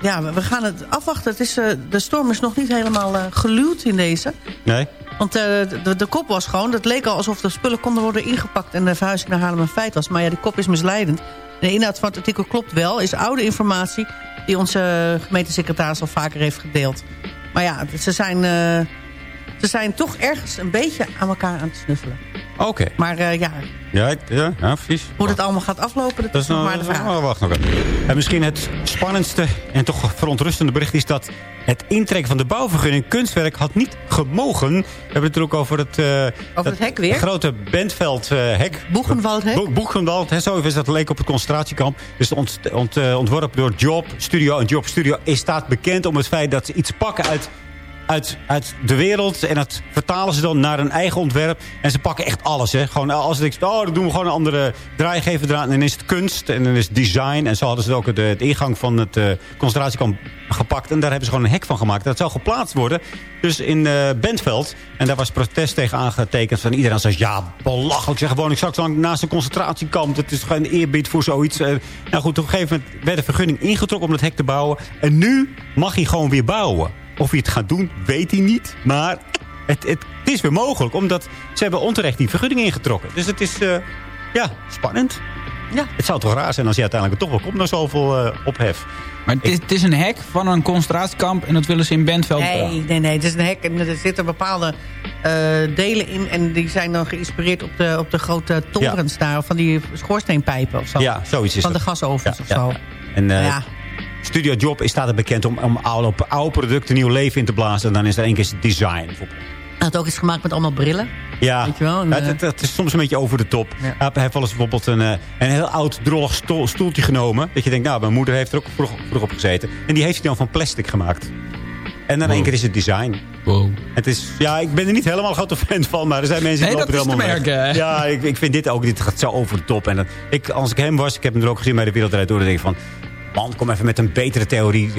ja, we- gaan het afwachten. Het is, eh, de storm is nog niet helemaal eh, geluwd in deze. Nee? Want eh, de, de kop was gewoon... Het leek al alsof de spullen konden worden ingepakt... en de verhuizing naar Haarlem een feit was. Maar ja, die kop is misleidend. De inhoud van het artikel klopt wel. Is oude informatie die onze gemeentesecretaris al vaker heeft gedeeld. Maar ja, ze zijn, ze zijn toch ergens een beetje aan elkaar aan het snuffelen. Oké. Maar eh, ja, Ja, ik- ja, ja, precies. hoe het allemaal gaat aflopen... dat, Dat is nog nou, maar de vraag. oh, wacht nog even. En misschien het spannendste en toch verontrustende bericht is dat het intrekken van de bouwvergunning kunstwerk had niet gemogen. We hebben het er ook over het, eh, Over het hek weer? grote Bentveld eh, hek. Boegenwaldhek? Bo Boegenwald, hè, zo is dat leek op het concentratiekamp. Dus ont, ont, ontworpen door Job Studio. En Job Studio is staat bekend om het feit dat ze iets pakken uit uit, uit de wereld. En dat vertalen ze dan naar een eigen ontwerp. En ze pakken echt alles. Hè. Gewoon als ik oh, dan doen we gewoon een andere draaigever eraan. En dan is het kunst en dan is het design. En zo hadden ze ook de, de ingang van het eh, concentratiekamp gepakt. En daar hebben ze gewoon een hek van gemaakt. Dat zou geplaatst worden. Dus in eh Bentveld. En daar was protest tegen aangetekend. Van iedereen zei, ja, belachelijk. Zeg gewoon, ik straks lang naast een concentratiekamp. Dat is geen eerbied voor zoiets. Eh, nou goed, op een gegeven moment werd de vergunning ingetrokken om dat hek te bouwen. En nu mag hij gewoon weer bouwen. Of hij het gaat doen, weet hij niet. Maar het, het, het is weer mogelijk. Omdat ze hebben onterecht die vergunning ingetrokken. Dus het is, eh, ja, spannend. Ja. Het zou toch raar zijn als hij uiteindelijk toch wel komt na zoveel eh, ophef. Maar het is, het is een hek van een concentratiekamp en dat willen ze in Bentveld Nee, nee, nee. Het is een hek en er zitten bepaalde eh, delen in. En die zijn dan geïnspireerd op de, op de grote torens daar. Van die schoorsteenpijpen of zo. Ja, zoiets is Van de gasovens Ja, of ja, zo. ja. En eh, Ja. Studio Job is staat er bekend om, om oude, oude producten nieuw leven in te blazen. En dan is er één keer het design. Hij had ook iets gemaakt met allemaal brillen. Ja, Weet je wel, en, Ja, het, eh, het- het is soms een beetje over de top. Hij heeft- Hij heeft wel eens bijvoorbeeld een, eh, een heel oud drollig stoel- stoeltje genomen. Dat je denkt, nou, mijn moeder heeft er ook vroeg, vroeg op gezeten. En die heeft hij dan van plastic gemaakt. En dan één keer is het design. Het is, ja, ik ben er niet helemaal een grote fan van, maar er zijn mensen die Nee, lopen dat er helemaal merken, hè? Ja, ik, ik vind dit ook, dit gaat zo over de top. En dat, ik, als ik hem was, ik heb hem er ook gezien bij de Wereldrijd Door, dan denk ik van... Man, kom even met een betere theorie.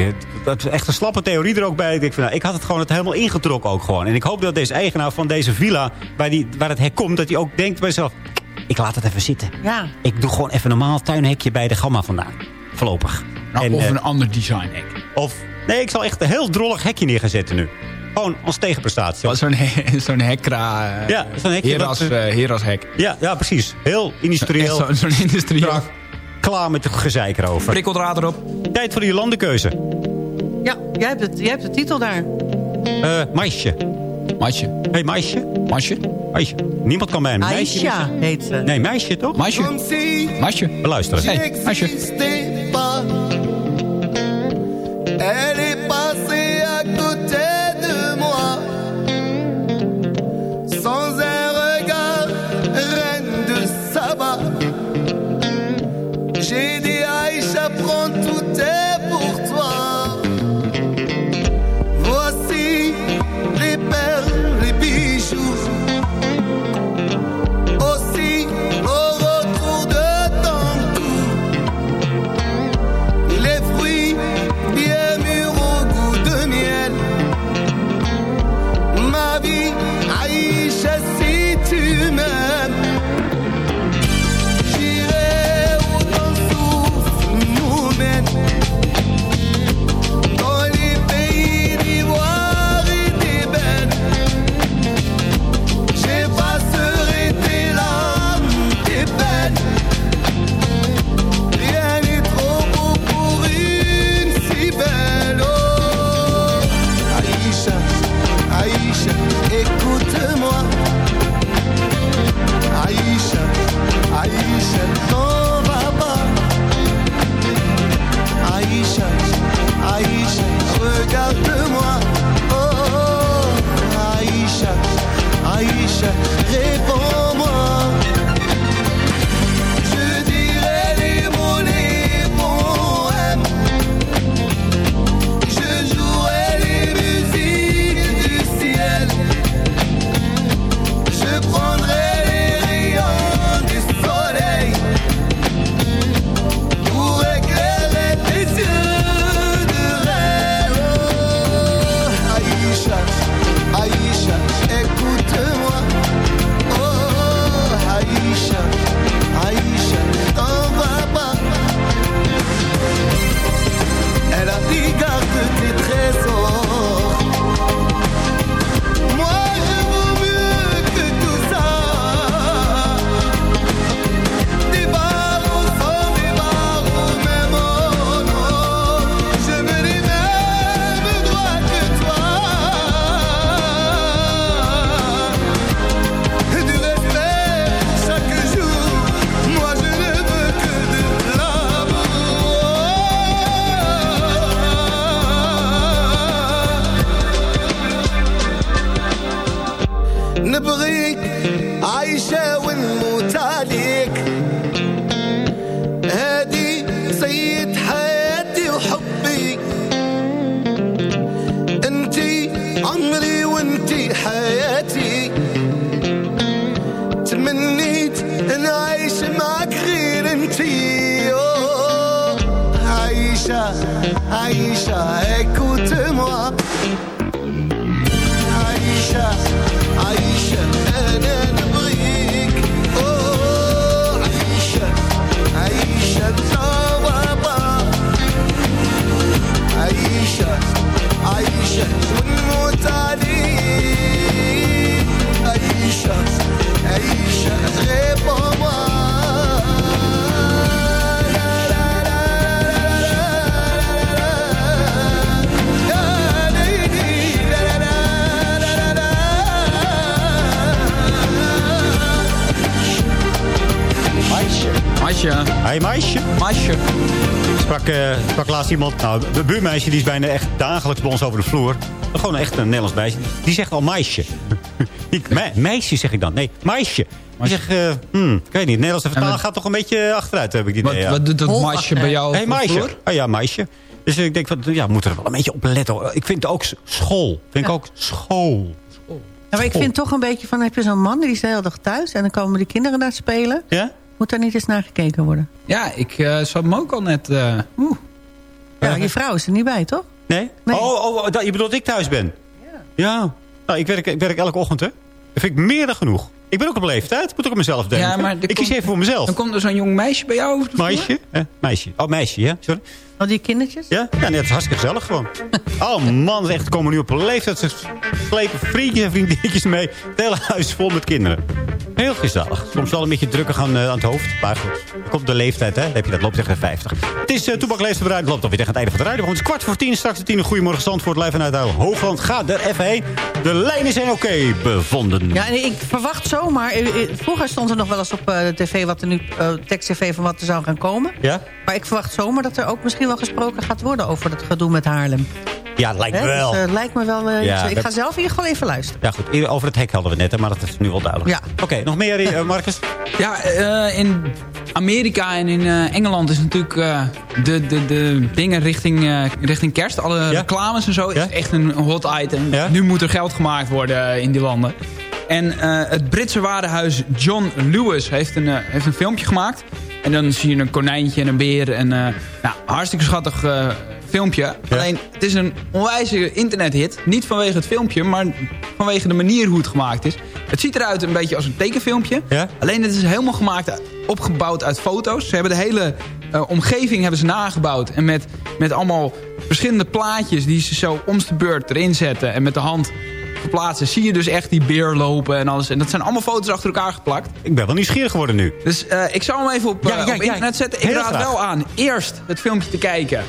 Dat is echt een slappe theorie er ook bij. Ik, denk van, nou, ik had het gewoon het helemaal ingetrokken ook gewoon. En ik hoop dat deze eigenaar van deze villa, waar, die, waar het hek komt... dat hij ook denkt bij zichzelf, ik laat het even zitten. Ja. Ik doe gewoon even een normaal tuinhekje bij de gamma vandaan. Voorlopig. Nou, of eh, een ander design hek. Of, nee, ik zal echt een heel drollig hekje neer gaan zetten nu. Gewoon als tegenprestatie. Wat Zo'n he- zo'n hekra. eh, Ja, zo'n hekje Heras, dat, eh, Heras hek. Ja, ja, precies. Heel industrieel. Zo'n industrieel. Klaar met de gezeik erover. Prikkeldraad erop. Tijd voor de landenkeuze. Ja, jij hebt, het, jij hebt de titel daar. Eh meisje. Meisje. hey, meisje. Meisje. Meisje. Niemand kan bij een meisje Aisha heet ze. Nee, meisje toch? Meisje. Meisje. Beluisteren. Hey, meisje. pas. Elle est passée à côté j'ai des haïs à prendre meisje. Hey meisje. Meisje. Sprak, eh, sprak laatst iemand, nou, de buurmeisje die is bijna echt dagelijks bij ons over de vloer. Gewoon echt een Nederlands meisje. Die zegt al meisje. ik, me- meisje zeg ik dan. Nee, meisje. Die zegt, eh, hmm, ik weet niet, de Nederlandse vertaling gaat toch een beetje achteruit, heb ik die Wat, idee. ja. wat doet dat meisje bij jou Hey, op de meisje. Oh ja, meisje. Dus ik denk, van, ja, we moeten er wel een beetje op letten. Ik vind ook school. Vind ik ook school. Ja, maar ik vind toch een beetje van, heb je zo'n man die is de hele dag thuis... en dan komen die kinderen daar spelen. Ja? Moet daar niet eens naar gekeken worden? Ja, ik eh, zat hem ook al net... eh, Ja, je vrouw is er niet bij, toch? Nee? Oh, oh, dat, je bedoelt dat ik thuis ben? Ja. Nou, ik werk, ik werk elke ochtend, hè. Dat vind ik meer dan genoeg. Ik ben ook op leeftijd. Ik moet ook aan mezelf denken. Ja, maar ik kies even voor mezelf. Dan komt er zo'n jong meisje bij jou? Meisje? Eh, meisje. Oh, meisje, ja. Sorry. Al die kindertjes? Ja? Ja, nee, het is hartstikke gezellig gewoon. Oh man, ze echt komen nu op een leeftijd. Ze slepen vriendjes en vriendinnetjes mee. Het hele huis vol met kinderen. Heel gezellig. Soms wel een beetje drukker gaan eh, aan het hoofd. Maar goed, komt de leeftijd, hè. Dan heb je dat loopt tegen de 50. Het is uh, Toebak leest Het loopt alweer tegen het einde van de rijden. Het is kwart voor tien. Straks de tien. Goedemorgen Zandvoort. Live vanuit Huil. Hoogland. Ga er even heen. De lijnen zijn oké bevonden. Ja, en ik verwacht zomaar... eh, eh, Vroeger stond er nog wel eens op eh, de tv... wat er nu eh tekst-tv van wat er zou gaan komen. Ja? Maar ik verwacht zomaar dat er ook misschien wel gesproken gaat worden... over dat gedoe met Haarlem. Ja, lijkt me Hè, wel. Dus, eh, lijkt me wel... eh, Ja, ik dat- ga zelf ieder geval even luisteren. Ja, goed. Over het hek hadden we het net, hè, maar dat is nu wel duidelijk. Ja. Oké, nog meer, eh, Marcus? Ja, eh, in Amerika en in eh, Engeland is natuurlijk eh, de, de, de dingen richting, eh, richting kerst. Alle reclames en zo is echt een hot item. Nu moet er geld gemaakt worden in die landen. En eh, het Britse warenhuis John Lewis heeft een, heeft een filmpje gemaakt. En dan zie je een konijntje en een beer. En, eh, nou, hartstikke schattig eh, filmpje. Alleen, het is een onwijze internethit. Niet vanwege het filmpje, maar vanwege de manier hoe het gemaakt is. Het ziet eruit een beetje als een tekenfilmpje. Alleen het is helemaal gemaakt, opgebouwd uit foto's. Ze hebben de hele eh, omgeving hebben ze nagebouwd. En met, met allemaal verschillende plaatjes die ze zo om de beurt erin zetten. En met de hand verplaatsen. Zie je dus echt die beer lopen en alles. En dat zijn allemaal foto's achter elkaar geplakt. Ik ben wel nieuwsgierig geworden nu. Dus eh, ik zal hem even op, Ja, eh, ja, op ja. internet zetten. Ik raad graag. wel aan eerst het filmpje te kijken.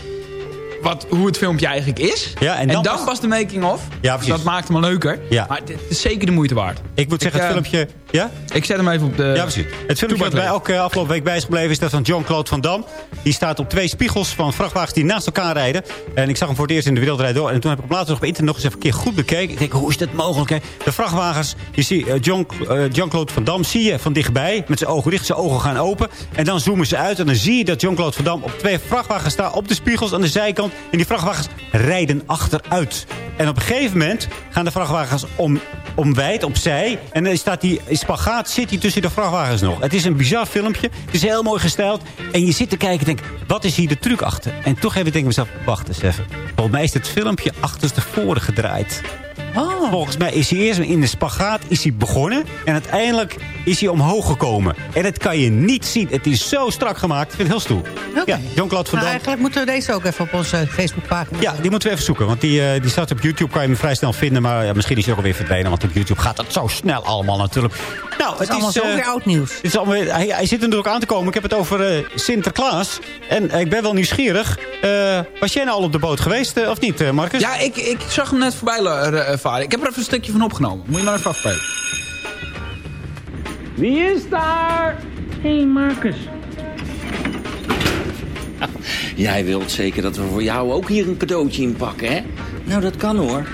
Wat, hoe het filmpje eigenlijk is. Ja, en en dan dan, pas- pas de making-of. Ja, precies. Dat maakt hem leuker. Ja. Maar het is zeker de moeite waard. Ik moet zeggen, het eh, filmpje... Ja? Ik zet hem even op de... Ja, precies. Het filmpje wat mij ook eh, afgelopen week bij is gebleven... is dat van John-Claude Van Dam. Die staat op twee spiegels van vrachtwagens die naast elkaar rijden. En ik zag hem voor het eerst in de wereldrijd door. En toen heb ik hem later nog op internet nog eens even een keer goed bekeken. Ik denk, hoe is dat mogelijk? Hè? De vrachtwagens, je ziet eh, eh, Jean-Claude Van Dam zie je van dichtbij. Met zijn ogen dicht, zijn ogen gaan open. En dan zoomen ze uit. En dan zie je dat Jean-Claude Van Dam op twee vrachtwagens staat. Op de spiegels aan de zijkant. En die vrachtwagens rijden achteruit. En op een gegeven moment gaan de vrachtwagens om, omwijd, opzij. En dan staat die spagaat zit hij tussen de vrachtwagens nog. Het is een bizar filmpje. Het is heel mooi gestyled. En je zit te kijken en denkt, wat is hier de truc achter? En toch even denk ik mezelf, wacht eens even. Volgens mij is het filmpje achterstevoren gedraaid. Oh. Volgens mij is hij eerst in de spagaat is hij begonnen. En uiteindelijk is hij omhoog gekomen. En dat kan je niet zien. Het is zo strak gemaakt. Ik vind het heel stoel. Ja, Jean-Claude Van Nou, Dam. eigenlijk moeten we deze ook even op onze Facebookpagina Ja, die moeten we even zoeken. Want die, eh, die staat op YouTube. Kan je hem vrij snel vinden. Maar ja, misschien is hij ook alweer verdwenen. Want op YouTube gaat het zo snel allemaal natuurlijk. Nou, Het is allemaal zo eh, weer oud nieuws. het is allemaal, weer- hij, hij zit er natuurlijk aan te komen. Ik heb het over eh, Sinterklaas. En ik ben wel nieuwsgierig. Eh, was jij nou al op de boot geweest of niet, eh, Marcus? Ja, ik, ik zag hem net voorbij varen. Ik heb er even een stukje van opgenomen. Moet je maar even afspelen. Wie is daar? Hé, hey Marcus. Jij wilt zeker dat we voor jou ook hier een cadeautje inpakken, hè? Nou, dat kan hoor.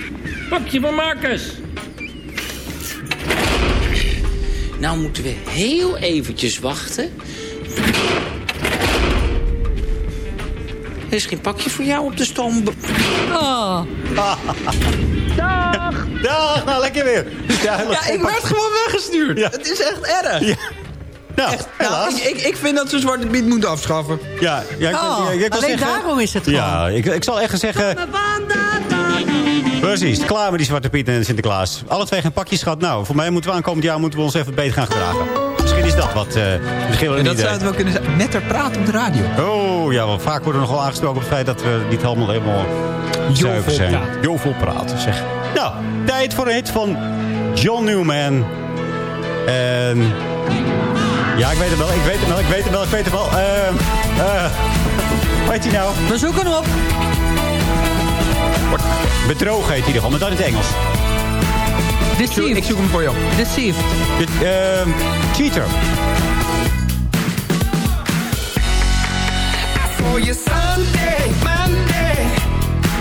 Pakje van Marcus. Nou moeten we heel eventjes wachten. Er is geen pakje voor jou op de stoom. Oh. Dag! Dag, nou lekker weer. Ja, ik werd gewoon weggestuurd. Het is echt erg. Ja. Nou, Echt, nou, ik, ik, ik vind dat ze Zwarte Piet moeten afschaffen. Ja, ja ik, Oh, ik- ik wil alleen zeggen- daarom is het gewoon. Ja, ik, ik zal echt zeggen... Precies, klaar met die Zwarte Piet en Sinterklaas. Alle twee geen pakjes gehad. Nou, voor mij moeten we aankomend jaar moeten we ons even beter gaan gedragen. Is dat wat... eh misschien En dat zou het wel kunnen zijn. Netter praten op de radio. Oh, ja, want vaak worden we nog wel aangesproken op het feit dat we niet helemaal, helemaal zuiver zijn. Jovol praten, zeg. Nou, tijd voor een hit van John Newman. En... Ja, ik weet het wel, ik weet het wel, ik weet het wel, ik weet het wel. Eh, eh, hoe heet hij nou? We zoeken hem op. Bedrogen heet hij ieder geval, maar dat in het Engels. Deceived. Ik zoek hem voor jou. Deceived. De, uh, cheater. for you Sunday, Monday.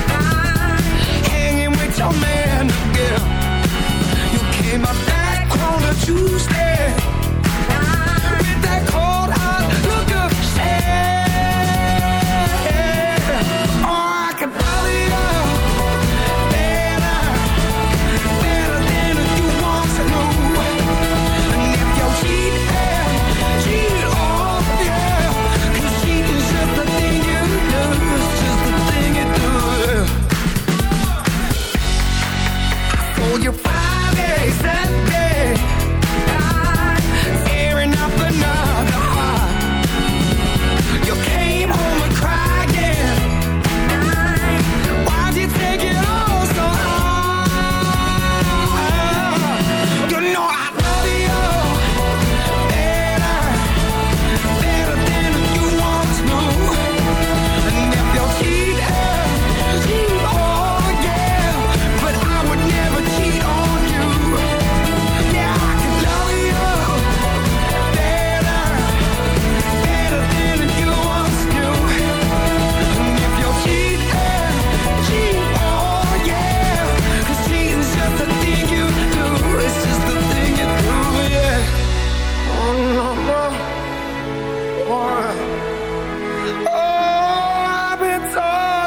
I'm hanging with your man again. You came up back on a Tuesday.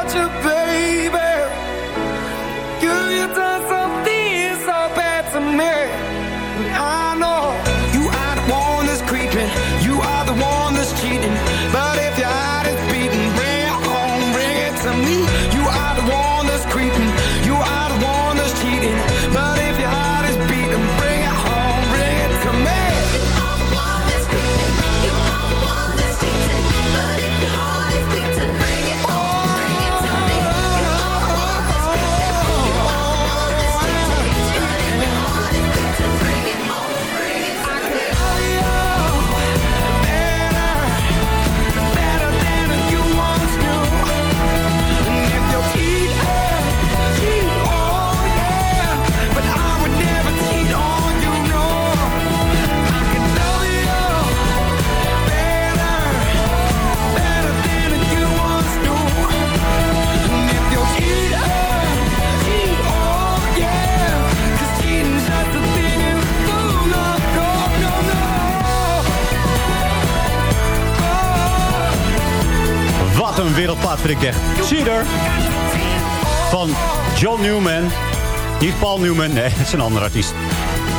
to be. Wereldplaat vind ik echt. Cedar van John Newman. Niet Paul Newman, nee, dat is een andere artiest.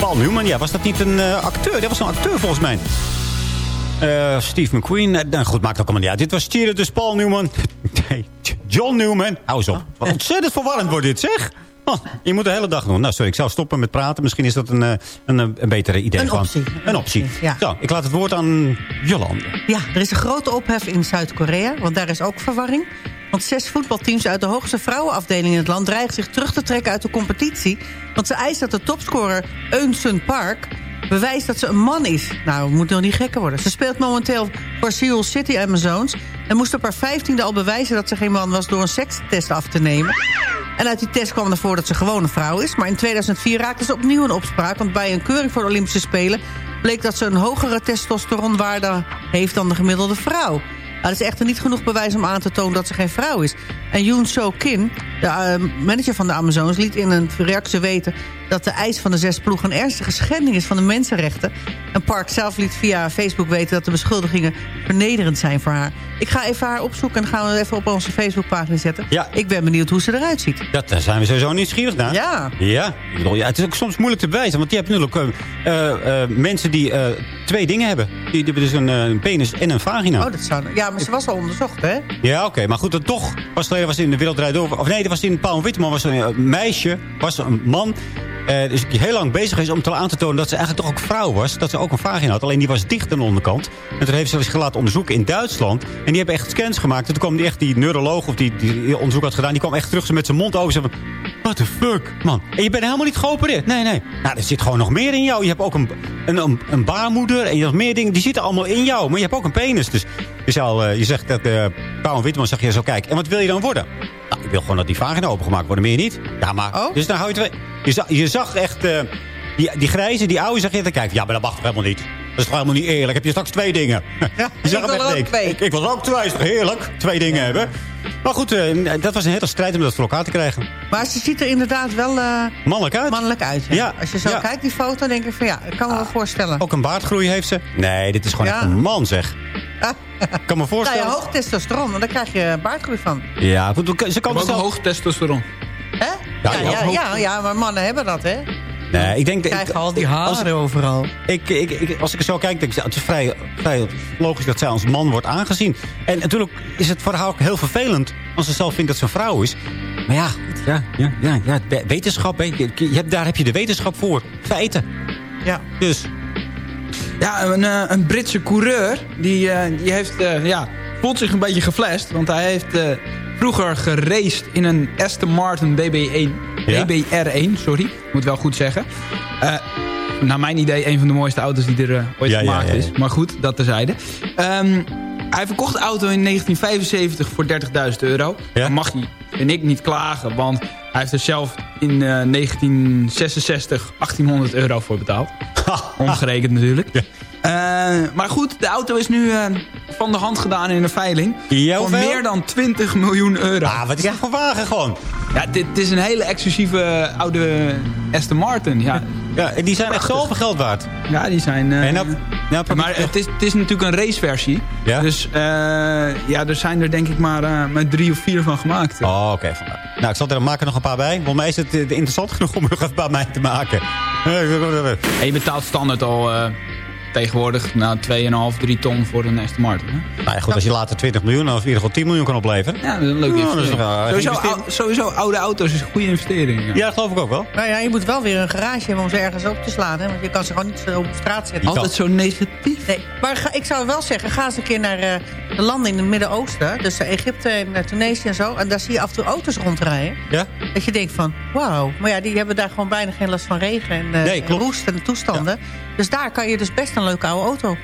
Paul Newman, ja, was dat niet een eh, acteur? Dat was een acteur volgens mij. Eh, Steve McQueen, eh, nou goed, maakt ook allemaal niet uit. Dit was Cedar, dus Paul Newman. Nee, John Newman. Hou eens op. Wat ontzettend verwarrend wordt dit, zeg. Je moet de hele dag doen. Nou, sorry, ik zou stoppen met praten. Misschien is dat een, eh, een, een betere idee. Een optie. Een optie. Ja. Zo, ik laat het woord aan Jolande. Ja, er is een grote ophef in Zuid-Korea, want daar is ook verwarring. Want zes voetbalteams uit de hoogste vrouwenafdeling in het land... dreigen zich terug te trekken uit de competitie. Want ze eisen dat de topscorer Eun Sun Park bewijst dat ze een man is. Nou, moet nog niet gekker worden. Ze speelt momenteel voor Seoul City Amazons... en moest op haar vijftiende al bewijzen dat ze geen man was... door een sekstest af te nemen. En uit die test kwam voren dat ze gewoon een vrouw is. Maar in 2004 raakte ze opnieuw in opspraak... want bij een keuring voor de Olympische Spelen... bleek dat ze een hogere testosteronwaarde heeft dan de gemiddelde vrouw. Dat is echter niet genoeg bewijs om aan te tonen dat ze geen vrouw is. En Yoon So Kim, de eh, manager van de Amazones... liet in een reactie weten dat de eis van de zes ploegen... een ernstige schending is van de mensenrechten. En Park zelf liet via Facebook weten dat de beschuldigingen... vernederend zijn voor haar. Ik ga even haar opzoeken en gaan we even op onze Facebookpagina zetten. Ja. Ik ben benieuwd hoe ze eruit ziet. Dat, daar zijn we sowieso nieuwsgierig naar. Ja. Ja. Ja. Het is ook soms moeilijk te bewijzen. Want je hebt natuurlijk eh, eh, eh, mensen die eh, twee dingen hebben. Die, die hebben dus een, een penis en een vagina. Oh, dat zou... Ja, maar ze was al onderzocht, hè? Ja, oké. Maar goed, dat toch. Pas geleden was in de Wereldrijd Door. Of nee, dat was in Paul Witteman. Was een meisje. Was een man. eh, dus die heel lang bezig is om te aan te tonen dat ze eigenlijk toch ook vrouw was. Dat ze ook een vagina had. Alleen die was dicht aan de onderkant. En toen heeft ze zich laten onderzoeken in Duitsland. En die hebben echt scans gemaakt. En toen kwam die echt die neuroloog of die, die onderzoek had gedaan. Die kwam echt terug met zijn mond open. Ze van, what the fuck, man. En je bent helemaal niet geopereerd. Nee, nee. Nou, er zit gewoon nog meer in jou. Je hebt ook een, een, een, een baarmoeder. En je hebt meer dingen. Die zitten allemaal in jou. Maar je hebt ook een penis. Dus je, zal, eh, je zegt dat uh, Paul Witteman zegt je zo, kijk. En wat wil je dan worden? Nou, ik wil gewoon dat die vagina opengemaakt wordt. Meer niet. Ja, maar... Dus dan hou je het... Je zag, je zag echt... eh, die, die grijze, die oude, zeg je te kijken. Ja, maar dat mag toch helemaal niet? Is toch helemaal niet eerlijk. Heb je straks twee dingen? je zag ik wil er ook twee. Ik, ik wil er ook twee. Is toch heerlijk? Twee dingen hebben. Maar goed, eh, dat was een hele strijd om dat voor elkaar te krijgen. Maar ze ziet er inderdaad wel eh, Mannelijk uit. mannelijk uit. Ja. Ja, Als je zo ja. kijkt, die foto, denk ik van ja, ik kan me wel voorstellen. Ook een baardgroei heeft ze. Nee, dit is gewoon Ja. echt een man, zeg. Ik kan me Nou voorstellen. ja, hoog testosteron, want daar krijg je baardgroei van. Ja, goed, ze kan ook zelf... hoog testosteron. Hè? Ja, Ja, ja, ja, ja, ja, maar mannen hebben dat, hè? Nee, ik denk... Krijgen ik- al die haren als- overal. Ik, ik, ik, als ik er zo kijk, denk ik, het is vrij, vrij logisch dat zij als man wordt aangezien. En natuurlijk is het voor haar ook heel vervelend als ze zelf vindt dat ze een vrouw is. Maar ja, goed, ja, ja, ja, ja we- wetenschap, hè, je, je hebt, daar heb je de wetenschap voor. Feiten. Ja. Dus, Ja, een, eh, een Britse coureur, die, eh, die heeft, eh, ja, voelt zich een beetje geflasht. Want hij heeft eh, vroeger geraced in een Aston Martin BB1, Ja? BBR1, sorry. Moet wel goed zeggen. Eh naar mijn idee een van de mooiste auto's die er eh, ooit Ja, gemaakt ja, ja. is. Maar goed, dat terzijde. Ehm hij verkocht de auto in 1975 voor 30.000 euro. Dan mag hij, vind ik, niet klagen. Want hij heeft er zelf in eh, 1966 1800 euro voor betaald. Omgerekend natuurlijk. Eh, maar goed, de auto is nu eh, van de hand gedaan in een veiling. Voor meer dan 20 miljoen euro. ah, wat is dat voor wagen gewoon? Ja, dit, dit is een hele exclusieve eh, oude Aston Martin. Ja, Ja, en die zijn echt zoveel geld waard. ja die zijn... En nou, nou maar het is, het is natuurlijk een raceversie. Ja? Dus ja, er zijn er denk ik maar, maar drie of vier van gemaakt. Oh, oké. vandaar. Nou, ik zal er maken nog een paar bij. Volgens mij is het interessant genoeg om er nog even bij mij te maken. En je betaalt standaard al tegenwoordig nou, 2,5, 3 ton voor een Aston Martin. Hè? Nou ja, goed, als je later 20 miljoen of in ieder geval 10 miljoen kan opleveren. Ja, dat is een leuke Ja, is investering. sowieso, investering. ou- sowieso oude auto's is een goede investering. Ja. Ja, dat geloof ik ook wel. Nou ja, je moet wel weer een garage hebben om ze ergens op te slaan. Hè? Want je kan ze gewoon niet zo op straat zetten. Altijd zo negatief. Nee, maar ga- ik zou wel zeggen, ga eens een keer naar eh, de landen in het Midden-Oosten. Dus eh, Egypte en eh, Tunesië en zo. En daar zie je af en toe auto's rondrijden. Ja? Dat je denkt van, wauw. Maar ja, die hebben daar gewoon bijna geen last van regen en, eh, Nee, en roest en toestanden. Dus daar kan je dus best een leuke oude auto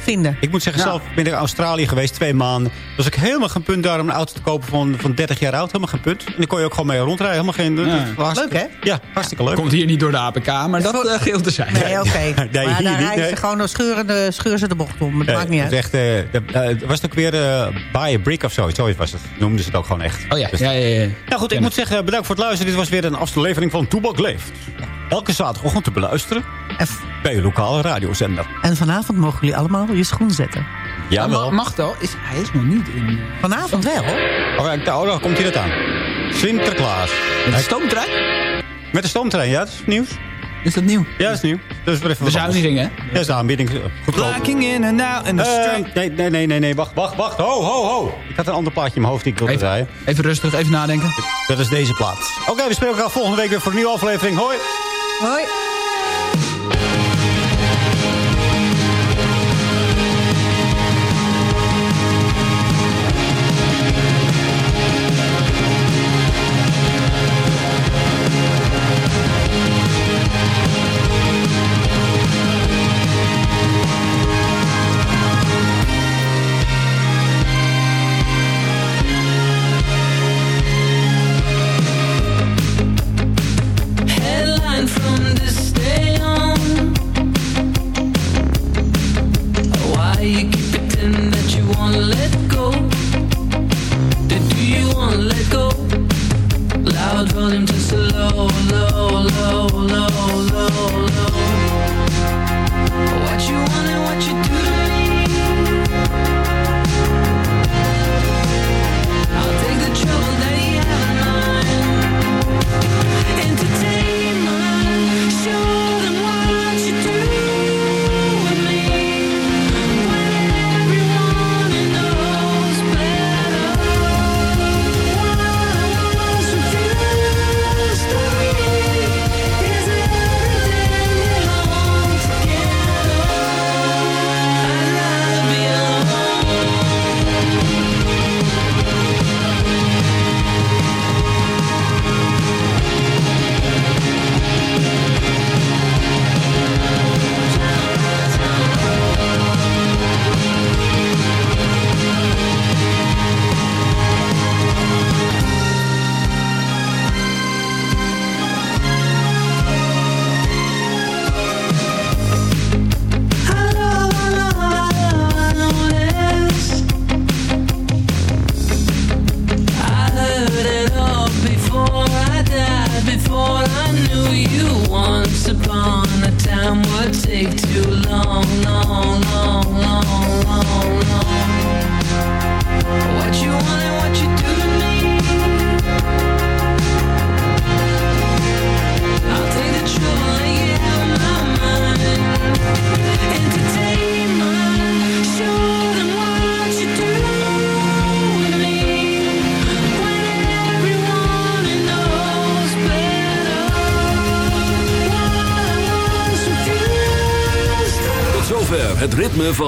vinden. Ik moet zeggen, Ja. zelf ben ik in Australië geweest, twee maanden. Was ik helemaal geen punt daar om een auto te kopen van, van 30 jaar oud. Helemaal geen punt. En dan kon je ook gewoon mee rondrijden. Helemaal geen... Ja. hartstikke- Leuk, hè? Ja, hartstikke leuk. Komt hier niet door de APK, maar dat uh, geheel te zijn. Nee, oké. Nee, maar hier daar rijden nee. ze gewoon door scheuren, scheuren ze de bocht om. Het Nee, maakt niet uit. echt, eh, eh, was het ook weer eh buy a brick of zo? Zoiets was het. Noemden ze het ook gewoon echt. Oh ja, Dus- ja, ja, ja. Nou goed, ik moet zeggen, bedankt voor het luisteren. Dit was weer een aflevering van Toebak Leeft. Elke zaterdagochtend te beluisteren bij uw lokale radiozender. En vanavond mogen jullie allemaal je schoen zetten. Ja, wel. Mag wel. Is, hij is nog niet in... eh, Vanavond wel, hoor. Oh, ja, nou, dan komt hij net aan. Sinterklaas. Met de stoomtrein? Met de stoomtrein, ja, dat is nieuws. Is dat nieuw? Ja, dat is nieuw. Dat is weer even hè? Ja, dat is de aanbieding. Blacking in and out in the Eh, street. nee, nee, nee, nee, nee, wacht, wacht, wacht. Ho, ho, ho. Ik had een ander plaatje in mijn hoofd die ik wilde Even, draaien. even rustig, even nadenken. Dat is deze plaat. Oké, we spreken elkaar volgende week weer voor een nieuwe aflevering. Hoi. Hoi.